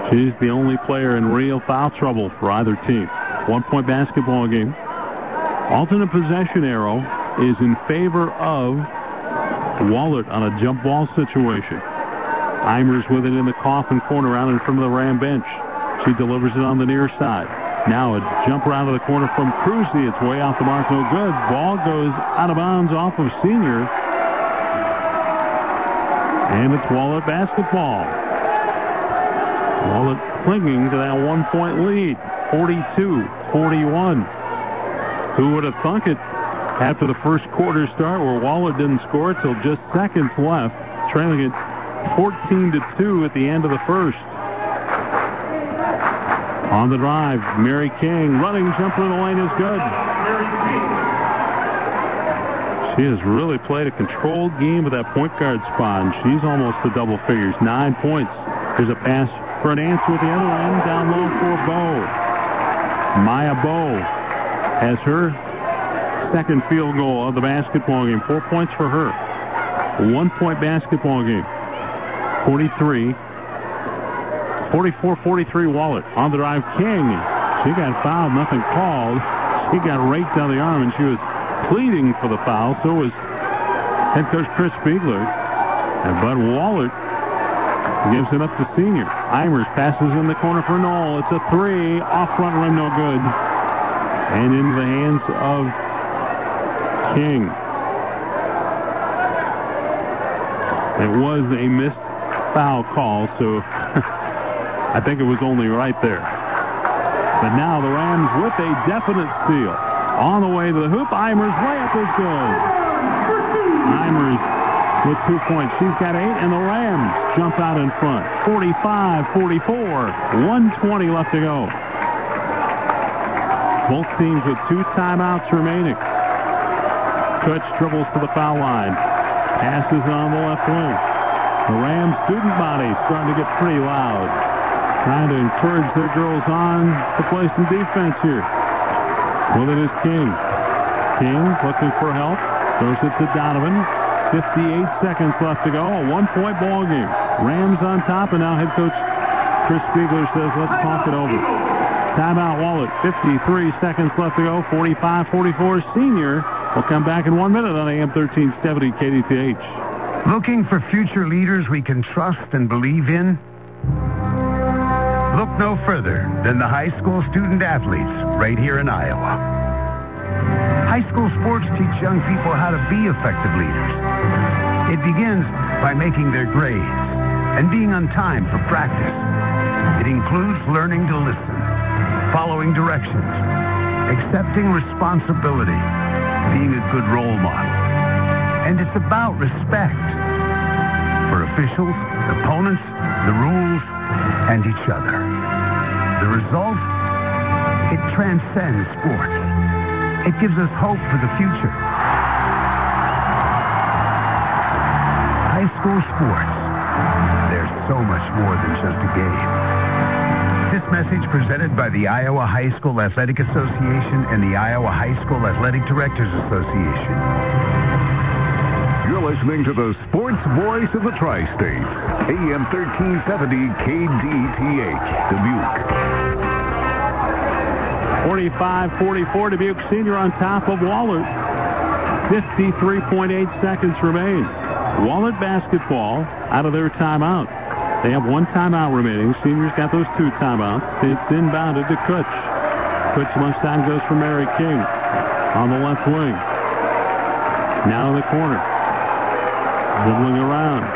She's the only player in real foul trouble for either team. One-point basketball game. Alternate possession arrow is in favor of Wahlert on a jump ball situation. Eimers with it in the coffin corner out in front of the Ram bench. She delivers it on the near side. Now a jumper out of the corner from Cruzy. It's way off the mark, no good. Ball goes out of bounds off of Senior. And it's Wahlert basketball. Wahlert clinging to that one-point lead, 42-41. Who would have thunk it after the first quarter start where Wahlert didn't score till just seconds left, trailing it 14 to 2 at the end of the first. On the drive, Mary King running jumper in the lane is good. She has really played a controlled game with that point guard spot, and she's almost to double figures. Nine points. There's a pass for an answer at the other end, down low for Bow. Maya Bow has her second field goal of the basketball game. Four points for her. One-point basketball game. 43. 44-43 Wahlert. On the drive, King. She got fouled, nothing called. She got raked on the arm, and she was pleading for the foul. So was head coach Chris Spiegler. And Bud Wahlert gives it up to senior. Eimers passes in the corner for Knoll. It's a three. Off front rim, no good. And into the hands of King. It was a missed foul call, so <laughs> I think it was only right there. But now the Rams with a definite steal. On the way to the hoop, Eimers layup is good. Eimers with two points. She's got eight, and the Rams jump out in front. 45-44. 120 left to go. Both teams with two timeouts remaining. Kutch dribbles to the foul line. Passes on the left wing. The Rams student body starting to get pretty loud. Trying to encourage their girls on to play some defense here. With it is King. King looking for help. Throws it to Donovan. 58 seconds left to go. A one-point ball game. Rams on top, and now head coach Chris Spiegler says, let's talk it over. Timeout Wahlert, 53 seconds left to go. 45-44 senior. We'll come back in one minute on AM 1370 KDTH. Looking for future leaders we can trust and believe in? Look no further than the high school student athletes right here in Iowa. High school sports teach young people how to be effective leaders. It begins by making their grades and being on time for practice. It includes learning to listen, following directions, accepting responsibility, being a good role model. And it's about respect for officials, opponents, the rules, and each other. The result? It transcends sports. It gives us hope for the future. High school sports. There's so much more than just a game. This message presented by the Iowa High School Athletic Association and the Iowa High School Athletic Directors Association. You're listening to the sports voice of the Tri-State, AM 1370 KDTH, Dubuque. 45-44 Dubuque Senior on top of Wahlert. 53.8 seconds remain. Wahlert basketball out of their timeout. They have one timeout remaining. Seniors got those two timeouts. It's inbounded to Kutch. Kutch lunchtime goes for Mary King on the left wing. Now in the corner. Dribbling around.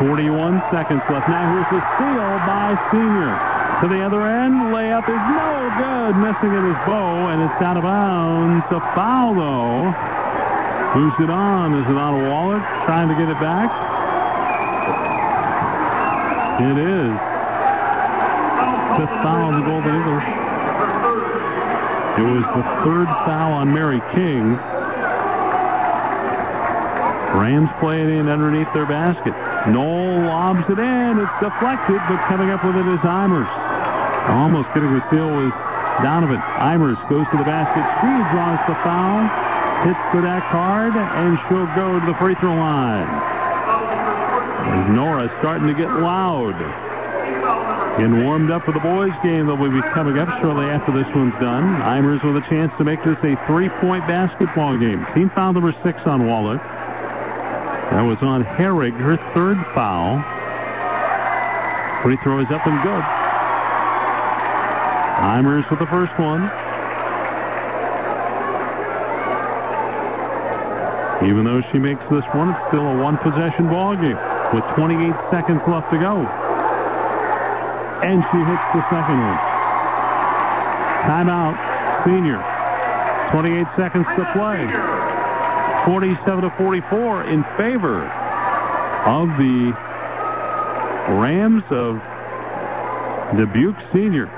41 seconds left. Now here's the steal by Senior. To the other end, layup is no good. Missing it is Bow, and it's out of bounds. A foul, though. Who's it on? Is it on Wahlert? Trying to get it back? It is. Fifth foul on the Golden Eagles. It was the third foul on Mary King. Rams play it in underneath their basket. Knoll lobs it in. It's deflected, but coming up with it is Eimers. Almost getting the steal was Donovan. Eimers goes to the basket. She draws the foul. Hits the deck hard, and she'll go to the free throw line. As Nora starting to get loud. Getting warmed up for the boys game that will be coming up shortly after this one's done. Eimers with a chance to make this a three-point basketball game. Team foul number six on Wahlert. That was on Herrig, her third foul. Free throw is up and good. Eimers with the first one. Even though she makes this one, it's still a one-possession ball game with 28 seconds left to go. And she hits the second one. Timeout, senior. 28 seconds to play. 47 to 44 in favor of the Rams of Dubuque Senior.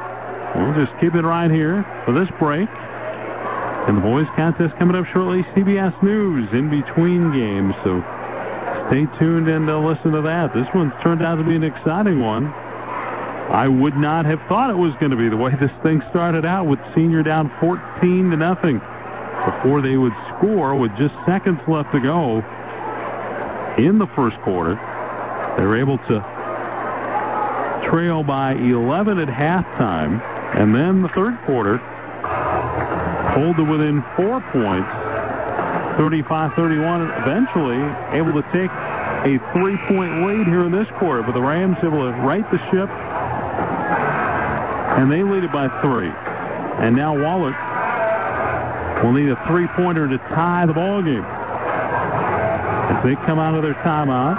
We'll just keep it right here for this break. And the boys contest coming up shortly. CBS News in between games. So stay tuned and uh, listen to that. This one's turned out to be an exciting one. I would not have thought it was going to be the way this thing started out with senior down 14 to nothing before they would score with just seconds left to go in the first quarter. They were able to trail by 11 at halftime, and then the third quarter pulled to within four points, 35-31, eventually able to take a three-point lead here in this quarter, but the Rams able to right the ship, and they lead it by three. And now Wahlert will need a three-pointer to tie the ball game. As they come out of their timeout,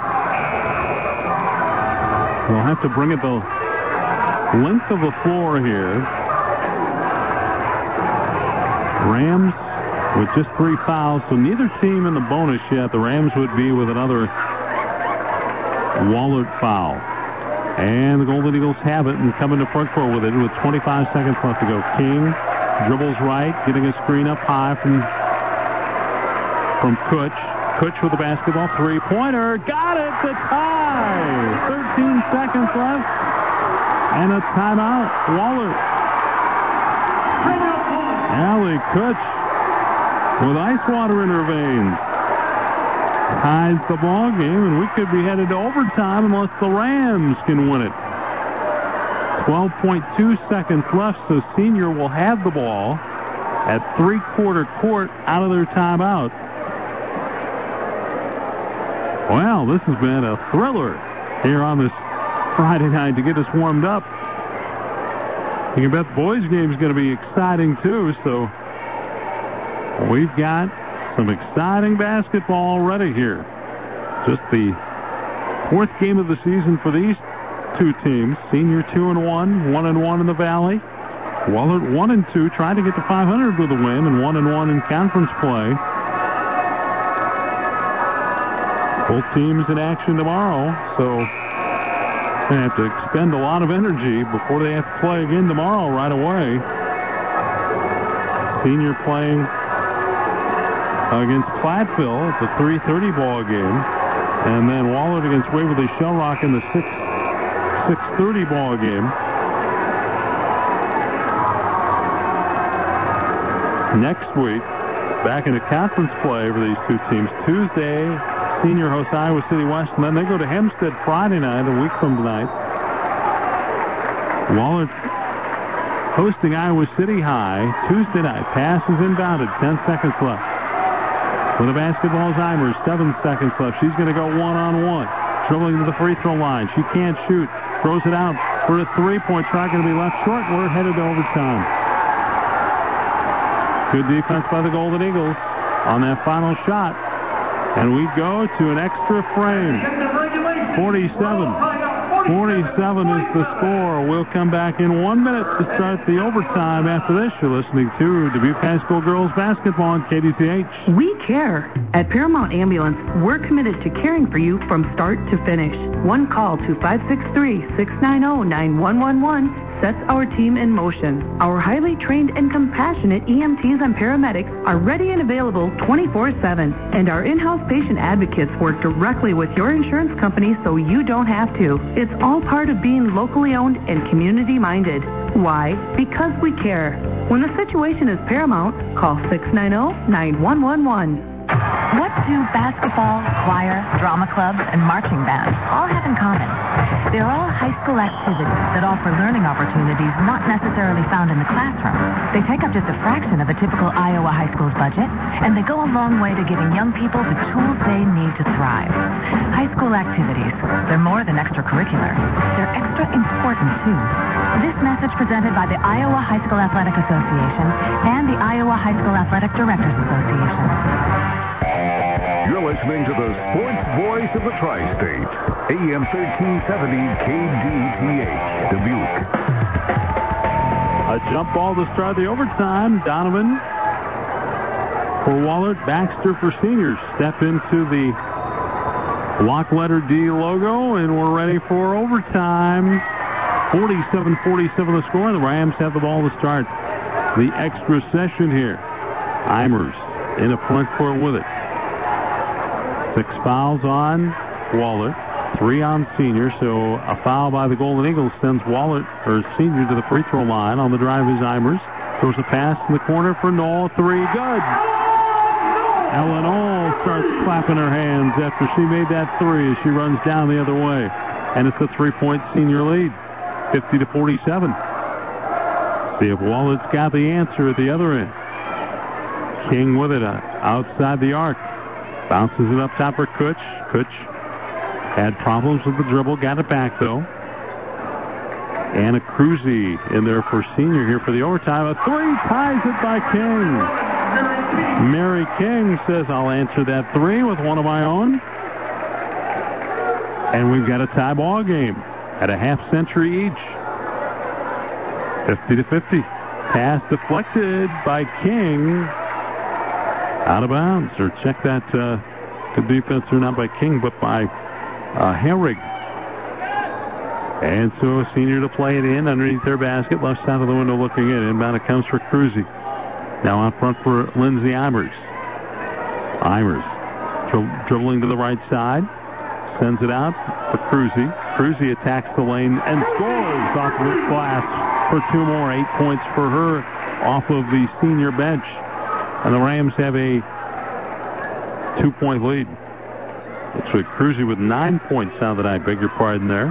they'll have to bring it the length of the floor here. Rams with just three fouls, so neither team in the bonus yet. The Rams would be with another Wahlert foul. And the Golden Eagles have it and come into front court with it with 25 seconds left to go. King dribbles right, getting a screen up high from from Kutch. Kutch with the basketball, three-pointer, got it to tie. 13 seconds left, and a timeout. Wahlert. Allie Kutch with ice water in her veins ties the ball game, and we could be headed to overtime unless the Rams can win it. 12.2 seconds left, so Senior will have the ball at three-quarter court out of their timeout. Well, this has been a thriller here on this Friday night to get us warmed up. You can bet the boys' game is going to be exciting too, so we've got some exciting basketball already here. Just the fourth game of the season for these two teams. Senior two and one, one and one in the Valley. Wahlert one and two, trying to get to 500 with a win, and one and one in conference play. Both teams in action tomorrow, so they have to expend a lot of energy before they have to play again tomorrow right away. Senior playing against Platteville. A 3:30 ball game, and then Wahlert against Waverly Shell Rock in the 6 6:30 ball game. Next week, back into conference play for these two teams. Tuesday, Senior hosts Iowa City West, and then they go to Hempstead Friday night, a week from tonight. Wahlert hosting Iowa City High Tuesday night. Pass is inbounded. 10 seconds left. With a basketball, Eimers. Seven seconds left. She's going to go one-on-one. Dribbling to the free throw line. She can't shoot. Throws it out for a three-point try. Going to be left short. We're headed to overtime. Good defense by the Golden Eagles on that final shot. And we go to an extra frame. 47. 47 is the score. We'll come back in one minute to start the overtime. After this, you're listening to Dubuque High School Girls Basketball on KDTH. We care. At Paramount Ambulance, we're committed to caring for you from start to finish. One call to 563-690-9111 sets our team in motion. Our highly trained and compassionate EMTs and paramedics are ready and available 24-7. And our in-house patient advocates work directly with your insurance company so you don't have to. It's all part of being locally owned and community-minded. Why? Because we care. When the situation is paramount, call 690-9111. What do basketball, choir, drama clubs, and marching bands all have in common? They're all high school activities that offer learning opportunities not necessarily found in the classroom. They take up just a fraction of a typical Iowa high school's budget, and they go a long way to giving young people the tools they need to thrive. High school activities, they're more than extracurricular. They're extra important, too. This message presented by the Iowa High School Athletic Association and the Iowa High School Athletic Directors Association. You're listening to the sports voice of the tri-state, AM 1370 KDTH, Dubuque. A jump ball to start the overtime. Donovan for Wahlert, Baxter for seniors. Step into the block letter D logo, and we're ready for overtime. 47-47 the score. The Rams have the ball to start the extra session here. Eimers in the front court with it. Six fouls on Wahlert. Three on senior, so a foul by the Golden Eagles sends Wahlert or senior, to the free throw line. On the drive is Eimers. Throws a pass in the corner for Knoll. Three, good. Ella Knoll starts clapping her hands after she made that three as she runs down the other way. And it's a three-point senior lead, 50 to 47. See if Wahlert's got the answer at the other end. King with it uh, outside the arc. Bounces it up top for Kutch. Kutch had problems with the dribble, got it back though. Anna Cruzy in there for senior here for the overtime. A three ties it by King. Mary King says, I'll answer that three with one of my own. And we've got a tie ball game at a half century each. 50 to 50. Pass deflected by King. Out of bounds. Or check that uh, good defense there, not by King, but by uh, Herrig. And so a senior to play it in underneath their basket, left side of the window looking in. Inbound it comes for Cruzy. Now out front for Lindsay Eimers. Eimers dri- dribbling to the right side. Sends it out for Cruzy. Cruzy attacks the lane and scores off of glass for two more. Eight points for her off of the senior bench. And the Rams have a two-point lead. Actually, Cruzy with nine points now that I beg your pardon there.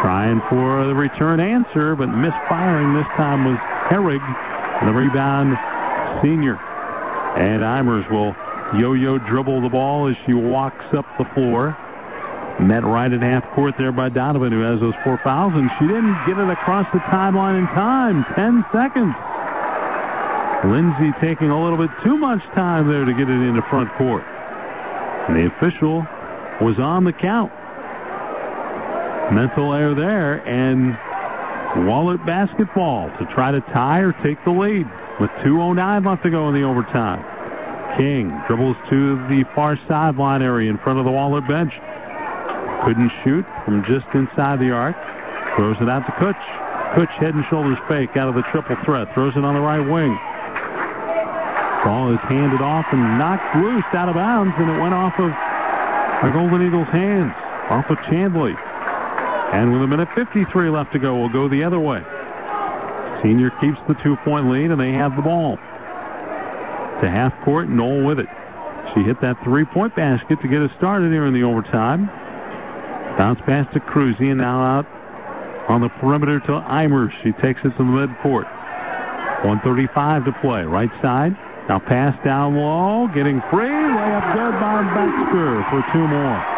Trying for the return answer, but misfiring this time was Herrig. The rebound, senior. And Eimers will yo-yo dribble the ball as she walks up the floor. Met right at half court there by Donovan, who has those four fouls, and she didn't get it across the timeline in time. Ten seconds. Lindsay taking a little bit too much time there to get it into front court. And the official was on the count. Mental error there, and Wahlert basketball to try to tie or take the lead with 2.09 left to go in the overtime. King dribbles to the far sideline area in front of the Wahlert bench. Couldn't shoot from just inside the arc. Throws it out to Kutch. Kutch head and shoulders fake out of the triple threat. Throws it on the right wing. Ball is handed off and knocked loose out of bounds, and it went off of the Golden Eagles' hands, off of Chandley. And with a minute 53 left to go, we'll go the other way. Senior keeps the two-point lead, and they have the ball. To half court, Knoll with it. She hit that three-point basket to get us started here in the overtime. Bounce pass to Cruzy, and now out on the perimeter to Eimers. She takes it to the midcourt. 135 to play. Right side. Now pass down low. Getting free. Layup good by Baxter for two more.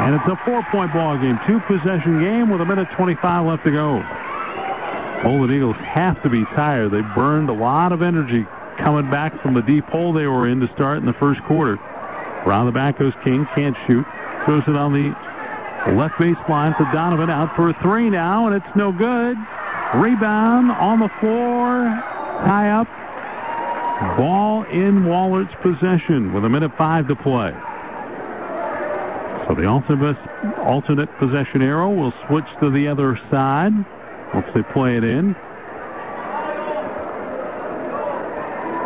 And it's a four-point ball game. Two-possession game with a minute 25 left to go. Golden Eagles have to be tired. They burned a lot of energy coming back from the deep hole they were in to start in the first quarter. Around the back goes King. Can't shoot. Throws it on the left baseline to Donovan. Out for a three now, and it's no good. Rebound on the floor. Tie up. Ball in Wahlert's possession with a minute five to play. So the alternate, alternate possession arrow will switch to the other side once they play it in.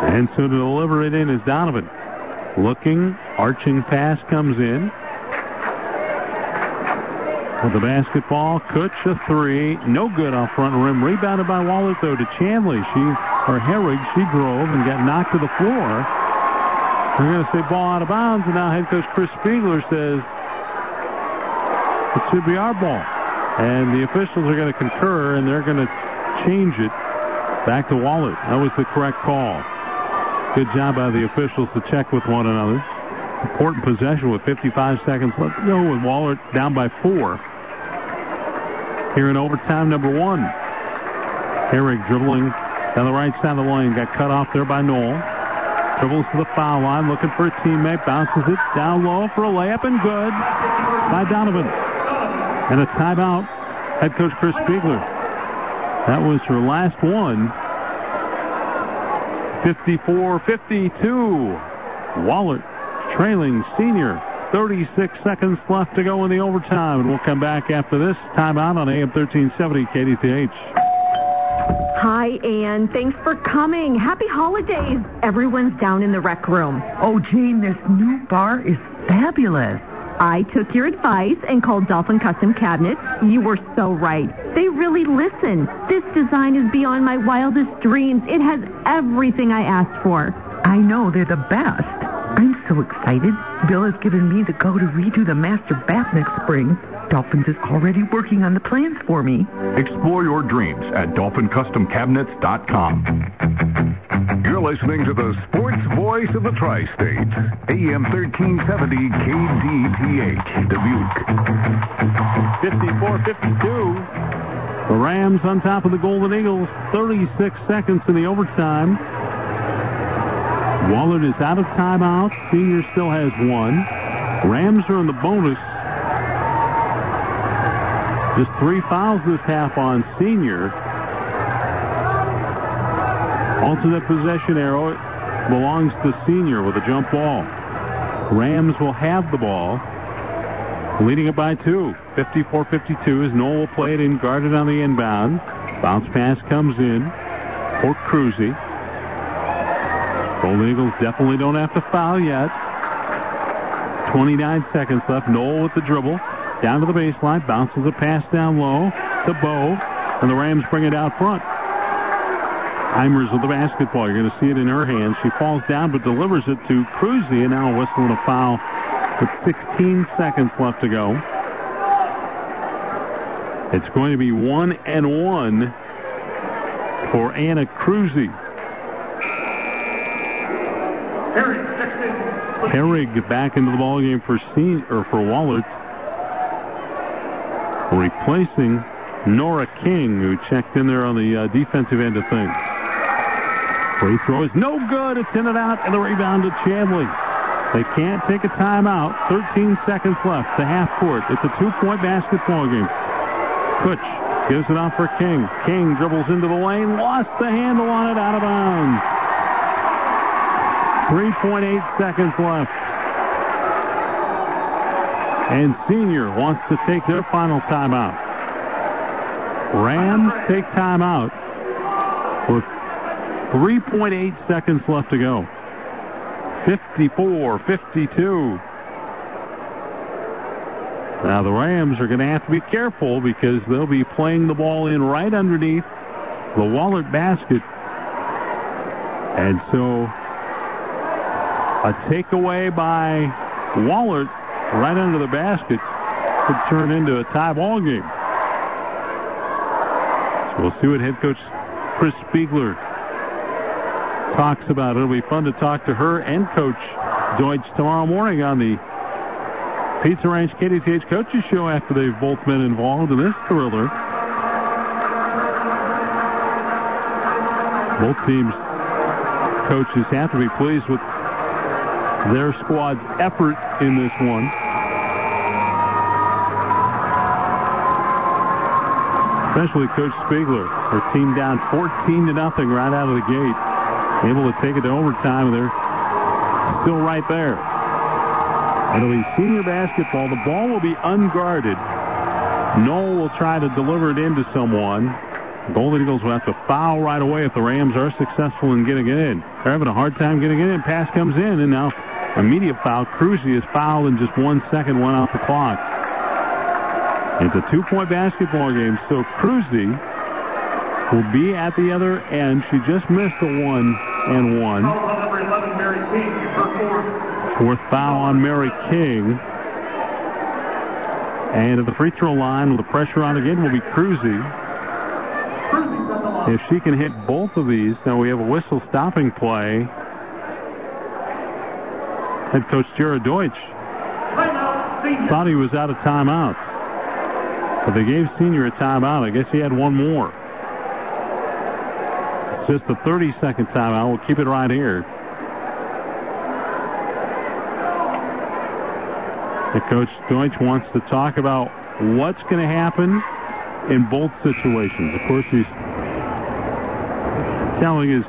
And so to deliver it in is Donovan. Looking, arching pass comes in. The basketball, Kutch a three. No good off front rim. Rebounded by Wahlert, though, to Chandley. She, or Herrig, she drove and got knocked to the floor. They're going to say ball out of bounds, and now head coach Chris Spiegler says it should be our ball. And the officials are going to concur, and they're going to change it back to Wahlert. That was the correct call. Good job by the officials to check with one another. Important possession with 55 seconds left go with Wahlert down by four. Here in overtime number one. Herrig dribbling down the right side of the lane. Got cut off there by Knoll. Dribbles to the foul line, looking for a teammate. Bounces it down low for a layup and good by Donovan. And a timeout. Head coach Chris Spiegler. That was her last one. 54-52. Wahlert trailing senior. 36 seconds left to go in the overtime. And we'll come back after this timeout on AM 1370 KDTH. Hi, Ann. Thanks for coming. Happy holidays. Everyone's down in the rec room. Oh, Jane, this new bar is fabulous. I took your advice and called Dolphin Custom Cabinets. You were so right. They really listen. This design is beyond my wildest dreams. It has everything I asked for. I know they're the best. I'm so excited. Bill has given me the go to redo the master bath next spring. Dolphins is already working on the plans for me. Explore your dreams at dolphincustomcabinets.com. You're listening to the sports voice of the tri-state, AM 1370 KDTH, Dubuque. 54-52. The Rams on top of the Golden Eagles. 36 seconds in the overtime. Wahlert is out of timeout. Senior still has one. Rams are in the bonus. Just three fouls this half on Senior. Alternate possession arrow belongs to Senior with a jump ball. Rams will have the ball. Leading it by two. 54-52 as Knoll will play it in, guarded on the inbound. Bounce pass comes in for Cruzy. Golden Eagles definitely don't have to foul yet. 29 seconds left. Knoll with the dribble. Down to the baseline. Bounces a pass down low to Bow. And the Rams bring it out front. Eimers with the basketball. You're going to see it in her hands. She falls down but delivers it to Cruzy. And now whistling a foul with 16 seconds left to go. It's going to be one and one for Anna Cruzy. Herrig back into the ballgame for C or for Wahlert, replacing Nora King, who checked in there on the uh, defensive end of things. Free throw is no good. It's in and out, and the rebound to Chandley. They can't take a timeout. 13 seconds left. The half court. It's a two-point basketball game. Kutch gives it off for King. King dribbles into the lane, lost the handle on it, out of bounds. 3.8 seconds left. And Senior wants to take their final timeout. Rams take timeout with 3.8 seconds left to go. 54-52. Now the Rams are going to have to be careful because they'll be playing the ball in right underneath the Wahlert basket. And so a takeaway by Wahlert right under the basket could turn into a tie ball game. So we'll see what head coach Chris Spiegler talks about. It'll be fun to talk to her and Coach Deutsch tomorrow morning on the Pizza Ranch KDTH Coaches Show after they've both been involved in this thriller. Both teams' coaches have to be pleased with their squad's effort in this one. Especially Coach Spiegler. Their team down 14 to nothing right out of the gate. Able to take it to overtime, they're still right there. It'll be senior basketball. The ball will be unguarded. Knoll will try to deliver it into someone. Golden Eagles will have to foul right away if the Rams are successful in getting it in. They're having a hard time getting it in. Pass comes in, and now immediate foul. Cruzy is fouled in just one second, one off the clock. It's a two-point basketball game, so Cruzy will be at the other end. She just missed a one and one. Fourth foul on Mary King. And at the free throw line with the pressure on again will be Cruzy. If she can hit both of these, now we have a whistle stopping play. Head coach Jared Deutsch thought he was out of timeout. But they gave Senior a timeout. I guess he had one more. It's just the 30-second timeout. We'll keep it right here. The coach Deutsch wants to talk about what's going to happen in both situations. Of course, he's telling his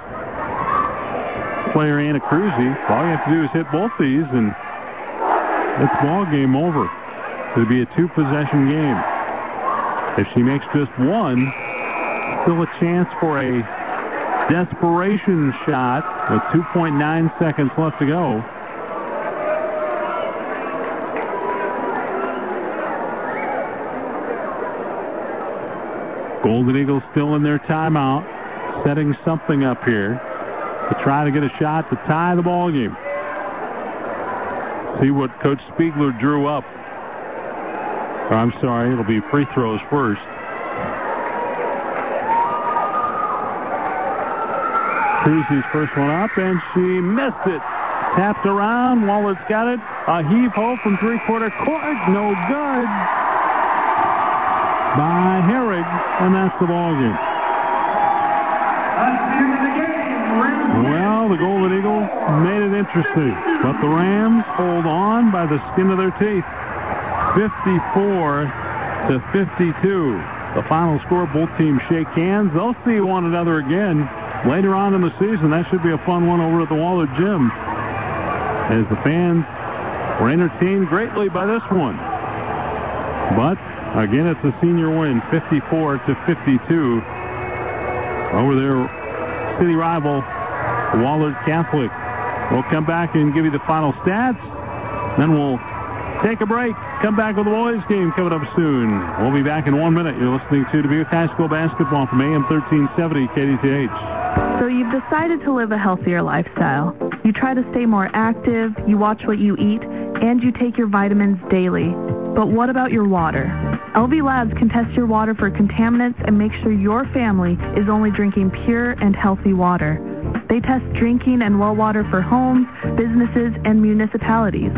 player Anna Cruzy, all you have to do is hit both these, and it's ball game over. It'll be a two-possession game. If she makes just one, still a chance for a desperation shot with 2.9 seconds left to go. Golden Eagles still in their timeout, setting something up here to try to get a shot to tie the ball game. See what Coach Spiegler drew up. I'm sorry, it'll be free throws first. Cruzy's first one up, and she missed it. Tapped around. Wahlert's got it. A heave ho from three-quarter court. No good. By Herrig, and that's the ball game. Made it interesting, but the Rams hold on by the skin of their teeth. 54 to 52. The final score, both teams shake hands. They'll see one another again later on in the season. That should be a fun one over at the Wahlert Gym. As the fans were entertained greatly by this one. But again, it's a senior win, 54 to 52 over their city rival, Wahlert Catholic. We'll come back and give you the final stats. Then we'll take a break. Come back with the boys game coming up soon. We'll be back in one minute. You're listening to Dubuque High School basketball from AM 1370 KDTH. So you've decided to live a healthier lifestyle. You try to stay more active, you watch what you eat, and you take your vitamins daily. But what about your water? LV Labs can test your water for contaminants and make sure your family is only drinking pure and healthy water. They test drinking and well water for homes, businesses, and municipalities.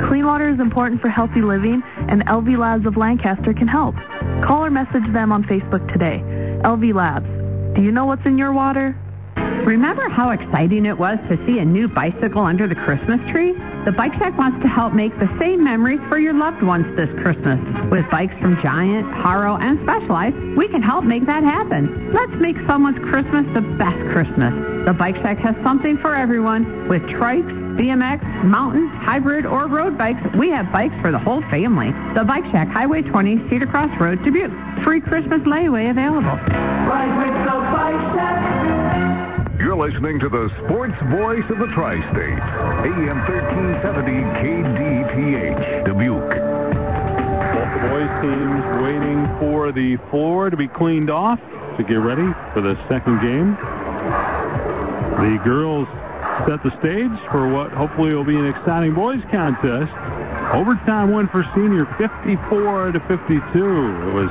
Clean water is important for healthy living, and LV Labs of Lancaster can help. Call or message them on Facebook today. LV Labs. Do you know what's in your water? Remember how exciting it was to see a new bicycle under the Christmas tree? The Bike Shack wants to help make the same memories for your loved ones this Christmas. With bikes from Giant, Haro, and Specialized, we can help make that happen. Let's make someone's Christmas the best Christmas. The Bike Shack has something for everyone. With trikes, BMX, mountain, hybrid, or road bikes, we have bikes for the whole family. The Bike Shack, Highway 20, Cedar Cross Road, Dubuque. Free Christmas layaway available. Ride with the Bike Shack. You're listening to the sports voice of the tri-state, AM 1370 KDTH, Dubuque. Both the boys teams waiting for the floor to be cleaned off to get ready for the second game. The girls set the stage for what hopefully will be an exciting boys contest. Overtime win for senior 54 to 52. It was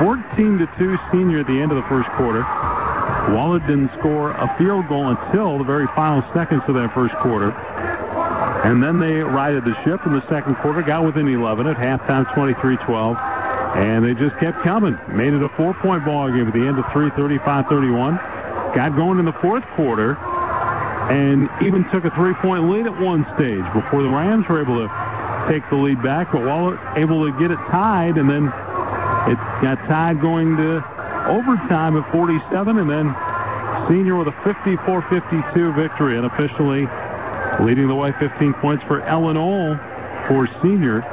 14 to 2 senior at the end of the first quarter. Wahlert didn't score a field goal until the very final seconds of that first quarter. And then they righted the ship in the second quarter, got within 11 at halftime 23-12. And they just kept coming. Made it a four-point ball game at the end of 3, 35-31. Got going in the fourth quarter and even took a three-point lead at one stage before the Rams were able to take the lead back. But Wahlert able to get it tied, and then it got tied going to overtime at 47, and then Senior with a 54-52 victory, and officially leading the way 15 points for Ella Knoll for Senior.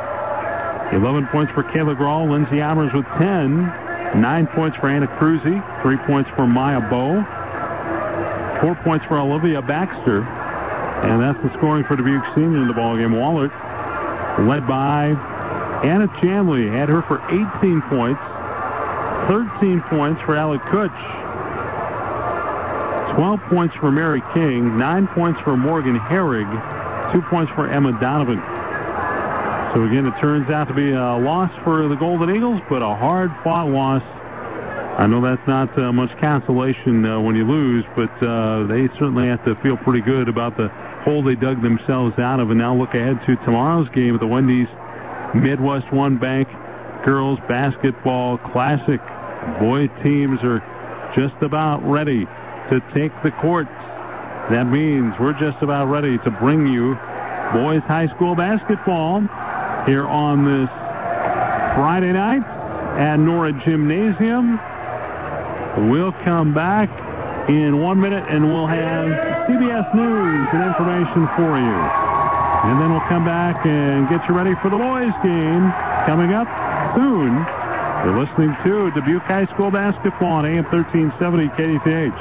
11 points for Kayla Grawl. Lindsay Eimers with 10. 9 points for Anna Cruzy. 3 points for Maya Bow. 4 points for Olivia Baxter. And that's the scoring for Dubuque Senior in the ballgame. Wahlert led by Anna Chandley. Had her for 18 points. 13 points for Allie Kutch. 12 points for Mary King, 9 points for Morgan Herrig, 2 points for Emma Donovan. So again, it turns out to be a loss for the Golden Eagles, but a hard-fought loss. I know that's not uh, much consolation uh, when you lose, but uh, they certainly have to feel pretty good about the hole they dug themselves out of. And now look ahead to tomorrow's game at the Wendy's Midwest One Bank Girls Basketball Classic. Boy teams are just about ready to take the courts. That means we're just about ready to bring you boys high school basketball here on this Friday night at Nora Gymnasium. We'll come back in one minute and we'll have CBS News and information for you. And then we'll come back and get you ready for the boys game coming up soon. You're listening to Dubuque High School Basketball on AM 1370 KDTH.